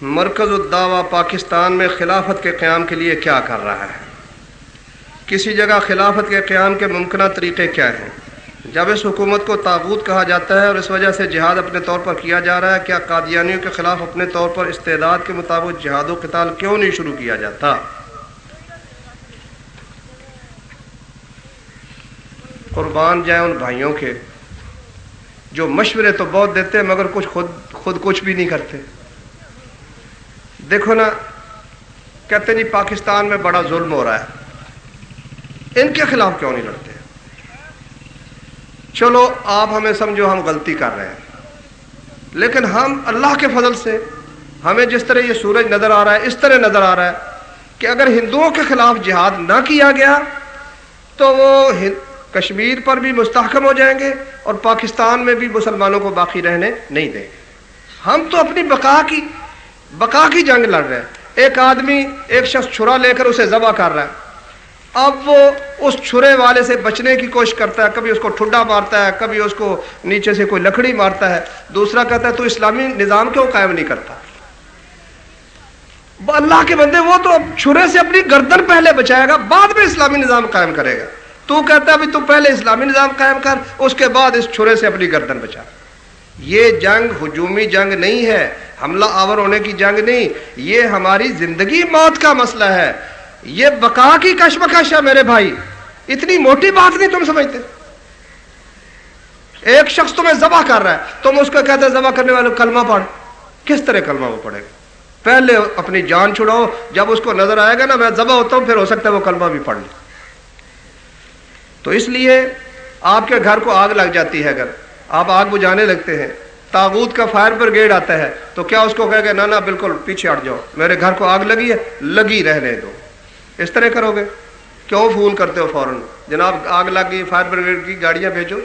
مرکز الدعوہ پاکستان میں خلافت کے قیام کے لیے کیا کر رہا ہے؟ کسی جگہ خلافت کے قیام کے ممکنہ طریقے کیا ہیں؟ جب اس حکومت کو تابوت کہا جاتا ہے اور اس وجہ سے جہاد اپنے طور پر کیا جا رہا ہے، کیا قادیانیوں کے خلاف اپنے طور پر استعداد کے مطابق جہاد و قتال کیوں نہیں شروع کیا جاتا؟ قربان جائیں ان بھائیوں کے جو مشورے تو بہت دیتے ہیں، مگر کچھ خود خود کچھ بھی نہیں کرتے۔ دیکھو نا، کہتے جی پاکستان میں بڑا ظلم ہو رہا ہے۔ ان کے خلاف کیوں نہیں لڑتے؟ چلو، آپ ہمیں سمجھو ہم غلطی کر رہے ہیں۔ لیکن ہم اللہ کے فضل سے ہمیں جس طرح یہ سورج نظر آ رہا ہے، اس طرح نظر آ رہا ہے کہ اگر ہندوؤں کے خلاف جہاد نہ کیا گیا، تو وہ کشمیر پر بھی مستحکم ہو جائیں گے اور پاکستان میں بھی مسلمانوں کو باقی رہنے نہیں دیں گے۔ ہم تو اپنی بقا کی بقا کی جنگ لڑ رہے ہیں۔ ایک آدمی، ایک شخص چھرا لے کر اسے ذبح کر رہا ہے۔ اب وہ اس چھرے والے سے بچنے کی کوشش کرتا ہے، کبھی اس کو ٹھڈا مارتا ہے، کبھی اس کو نیچے سے کوئی لکڑی مارتا ہے۔ دوسرا کہتا ہے، تو اسلامی نظام کیوں قائم نہیں کرتا؟ اللہ کے بندے، وہ تو چھرے سے اپنی گردن پہلے بچائے گا، بعد میں اسلامی نظام قائم کرے گا۔ تو کہتا ہے تو پہلے اسلامی نظام قائم کر، اس کے بعد اس چھرے سے اپنی گردن بچا۔ یہ جنگ ہجومی جنگ نہیں ہے، حملہ آور ہونے کی جنگ نہیں، یہ ہماری زندگی موت کا مسئلہ ہے۔ یہ بقا کی کشمکش ہے میرے بھائی۔ اتنی موٹی بات نہیں تم سمجھتے۔ ایک شخص تمہیں ذبح کر رہا ہے۔ تم اس کو کہتے ذبح کرنے والے کلمہ پڑھ۔ کس طرح کلمہ وہ پڑھے؟ گا پہلے اپنی جان چھڑاؤ۔ جب اس کو نظر آئے گا نا، میں ذبح ہوتا ہوں، پھر ہو سکتا ہے وہ کلمہ بھی پڑھ لے۔ تو اس لیے آپ کے گھر کو آگ لگ جاتی ہے۔ اگر آپ آگ بجھانے لگتے ہیں، تاغوت کا فائر بریگیڈ آتا ہے، تو کیا اس کو کہے گا نہ بالکل پیچھے ہٹ جاؤ۔ میرے گھر کو آگ لگی ہے، لگی رہنے دو۔ اس طرح کرو گے۔ کیوں فون کرتے ہو فوراً؟ جناب، آگ لگ گئی، فائر بریگیڈ کی گاڑیاں بھیجو۔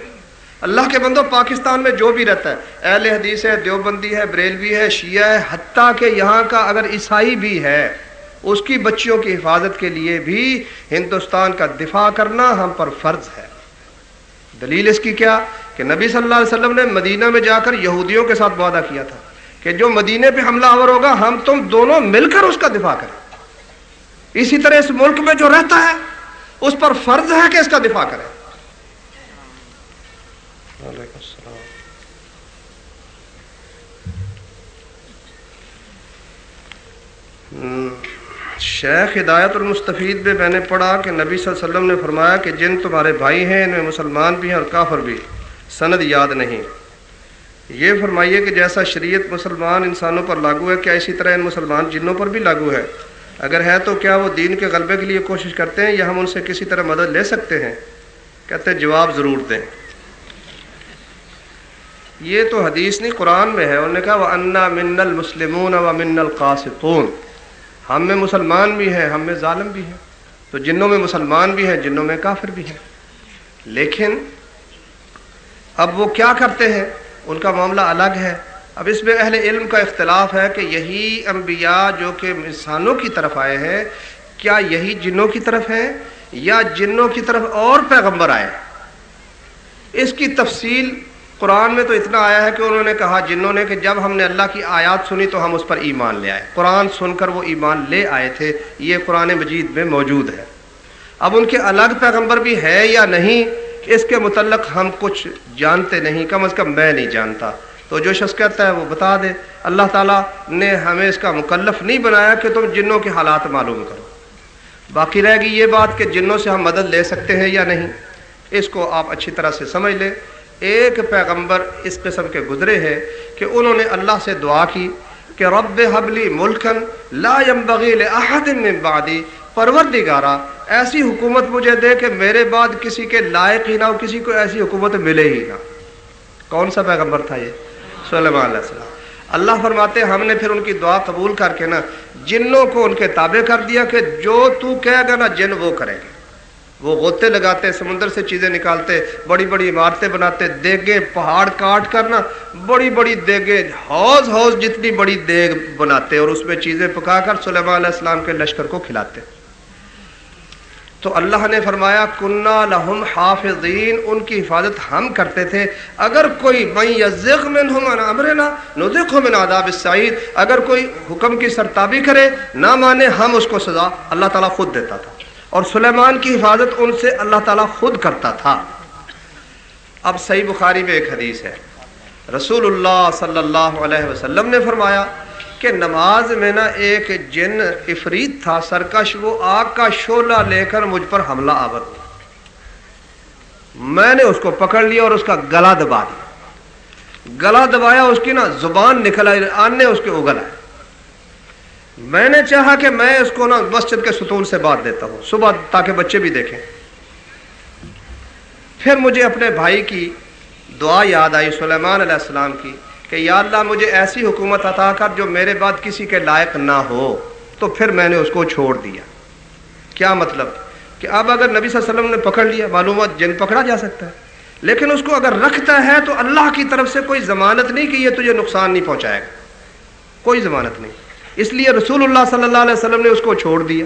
اللہ کے بندو پاکستان میں جو بھی رہتا ہے، اہل حدیث ہے، دیوبندی ہے، بریلوی ہے، شیعہ ہے، حتیٰ کہ یہاں کا اگر عیسائی بھی ہے، اس کی بچیوں کی حفاظت کے لیے بھی ہندوستان کا دفاع کرنا ہم پر فرض ہے۔ دلیل اس کی کیا؟ کہ نبی صلی اللہ علیہ وسلم نے مدینہ میں جا کر یہودیوں کے ساتھ وعدہ کیا تھا کہ جو مدینے پہ حملہ آور ہوگا، ہم تم دونوں مل کر اس کا دفاع کریں۔ اسی طرح اس ملک میں جو رہتا ہے، اس پر فرض ہے کہ اس کا دفاع کرے۔ شیخ ہدایت المستفید میں میں نے پڑھا کہ نبی صلی اللہ علیہ وسلم نے فرمایا کہ جن تمہارے بھائی ہیں، ان میں مسلمان بھی ہیں اور کافر بھی سند یاد نہیں۔ یہ فرمائیے کہ جیسا شریعت مسلمان انسانوں پر لاگو ہے، کیا اسی طرح ان مسلمان جنوں پر بھی لاگو ہے؟ اگر ہے تو کیا وہ دین کے غلبے کے لیے کوشش کرتے ہیں یا ہم ان سے کسی طرح مدد لے سکتے ہیں؟ کہتے ہیں جواب ضرور دیں۔ یہ تو حدیث نہیں، قرآن میں ہے۔ انہوں نے کہا وہ انا من المسلمون و من القاسطون۔ ہم میں مسلمان بھی ہیں، ہم میں ظالم بھی ہیں۔ تو جنوں میں مسلمان بھی ہیں، جنوں میں کافر بھی ہیں۔ لیکن اب وہ کیا کرتے ہیں؟ ان کا معاملہ الگ ہے۔ اب اس میں اہل علم کا اختلاف ہے کہ یہی انبیاء جو کہ انسانوں کی طرف آئے ہیں، کیا یہی جنوں کی طرف ہیں یا جنوں کی طرف اور پیغمبر آئے؟ اس کی تفصیل قرآن میں تو اتنا آیا ہے کہ انہوں نے کہا جنہوں نے کہ جب ہم نے اللہ کی آیات سنی تو ہم اس پر ایمان لے آئے۔ قرآن سن کر وہ ایمان لے آئے تھے، یہ قرآن مجید میں موجود ہے۔ اب ان کے الگ پیغمبر بھی ہے یا نہیں، اس کے متعلق ہم کچھ جانتے نہیں، کم از کم میں نہیں جانتا۔ تو جو شخص کہتا ہے وہ بتا دے، اللہ تعالیٰ نے ہمیں اس کا مکلف نہیں بنایا کہ تم جنوں کے حالات معلوم کرو۔ باقی رہے گی یہ بات کہ جنوں سے ہم مدد لے سکتے ہیں یا نہیں، اس کو آپ اچھی طرح سے سمجھ لیں۔ ایک پیغمبر اس قسم کے گزرے ہیں کہ انہوں نے اللہ سے دعا کی کہ رب حبلی ملکن لا ينبغي لاحد من بعدی۔ پروردگارا ایسی حکومت مجھے دے کہ میرے بعد کسی کے لائق ہی نہ ہو، کسی کو ایسی حکومت ملے ہی نہ۔ کون سا پیغمبر تھا یہ؟ سلیمان علیہ السلام۔ اللہ فرماتے ہم نے پھر ان کی دعا قبول کر کے نا، جنوں کو ان کے تابع کر دیا کہ جو تو کہے گا نا، جن وہ کریں گے۔ وہ غوطے لگاتے، سمندر سے چیزیں نکالتے، بڑی بڑی عمارتیں بناتے، دیگیں پہاڑ کاٹ کر نا، بڑی بڑی دیگیں، حوض حوض جتنی بڑی دیگ بناتے اور اس میں چیزیں پکا کر سلیمان علیہ السلام کے لشکر کو کھلاتے۔ تو اللہ نے فرمایا کنہ لہم حافظین ان کی حفاظت ہم کرتے تھے۔ اگر کوئی امرنا من عذاب السعید اگر کوئی حکم کی سرتابی کرے، نہ مانے، ہم اس کو سزا اللہ تعالیٰ خود دیتا تھا۔ اور سلیمان کی حفاظت ان سے اللہ تعالیٰ خود کرتا تھا۔ اب صحیح بخاری میں ایک حدیث ہے۔ رسول اللہ صلی اللہ علیہ وسلم نے فرمایا کہ نماز میں نا ایک جن افرید تھا، سرکش وہ آگ کا شولہ لے کر مجھ پر حملہ آور میں نے اس کو پکڑ لیا اور اس کا گلا دبا دیا۔ گلا دبایا، اس کی نا زبان نکل آئی، آنے اس کے اگل آئے۔ میں نے چاہا کہ میں اس کو نا مسجد کے ستون سے بات دیتا ہوں، صبح تاکہ بچے بھی دیکھیں۔ پھر مجھے اپنے بھائی کی دعا یاد آئی، سلیمان علیہ السلام کی۔ کہ یا اللہ مجھے ایسی حکومت عطا کر جو میرے بعد کسی کے لائق نہ ہو، تو پھر میں نے اس کو چھوڑ دیا۔ کیا مطلب؟ کہ اب اگر نبی صلی اللہ علیہ وسلم نے پکڑ لیا معلومات جن پکڑا جا سکتا ہے۔ لیکن اس کو اگر رکھتا ہے تو اللہ کی طرف سے کوئی ضمانت نہیں کہ یہ تجھے نقصان نہیں پہنچائے گا۔ کوئی ضمانت نہیں۔ اس لیے رسول اللہ صلی اللہ علیہ وسلم نے اس کو چھوڑ دیا۔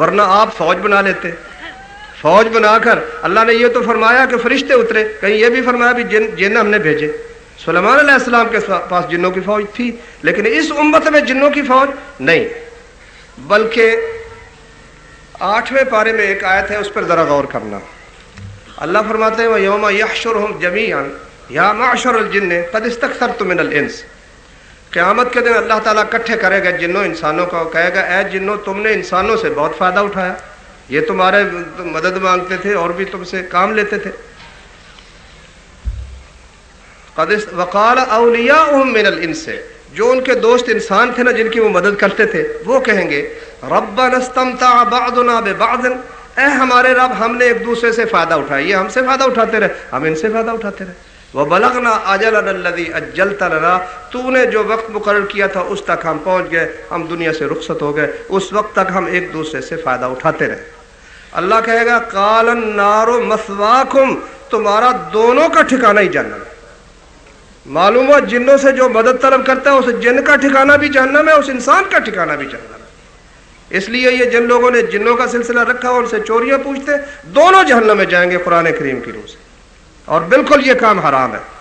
ورنہ آپ فوج بنا لیتے۔ فوج بنا کر اللہ نے یہ تو فرمایا کہ فرشتے اترے۔ کہیں یہ بھی فرمایا بھی جن جن ہم نے بھیجے۔ سلیمان علیہ السلام کے پاس جنوں کی فوج تھی، لیکن اس امت میں جنوں کی فوج نہیں۔ بلکہ آٹھویں پارے میں ایک آیت ہے، اس پر ذرا غور کرنا۔ اللہ فرماتے ہیں یوم یحشرہم جمیعا یا معشر الجن قد استکثرت من الانس قیامت کے دن اللہ تعالیٰ کٹھے کرے گا جنوں انسانوں کو کہے گا، اے جنوں، تم نے انسانوں سے بہت فائدہ اٹھایا۔ یہ تمہارے مدد مانگتے تھے اور بھی تم سے کام لیتے تھے۔ وقال اولیاء من الانس، جو ان کے دوست انسان تھے نا جن کی وہ مدد کرتے تھے، وہ کہیں گے رب نستمتع بعضنا ببعض، اے ہمارے رب، ہم نے ایک دوسرے سے فائدہ اٹھایا، یہ ہم سے فائدہ اٹھاتے رہے، ہم ان سے فائدہ اٹھاتے رہے۔ وہ بلغنا اجلنا الذي اجلت لنا، تو نے جو وقت مقرر کیا تھا، اس تک ہم پہنچ گئے، ہم دنیا سے رخصت ہو گئے، اس وقت تک ہم ایک دوسرے سے فائدہ اٹھاتے رہے۔ اللہ کہے گا، قال النار مسواکم تمہارا دونوں کا ٹھکانہ ہی جنت معلوم ہوا جنوں سے جو مدد طلب کرتا ہے اس جن کا ٹھکانہ بھی جہنم ہے، اس انسان کا ٹھکانہ بھی جہنم ہے۔ اس لیے یہ جن لوگوں نے جنوں کا سلسلہ رکھا، ان سے چوریاں پوچھتے دونوں جہنم میں جائیں گے قرآن کریم کی روح سے۔ اور بالکل یہ کام حرام ہے۔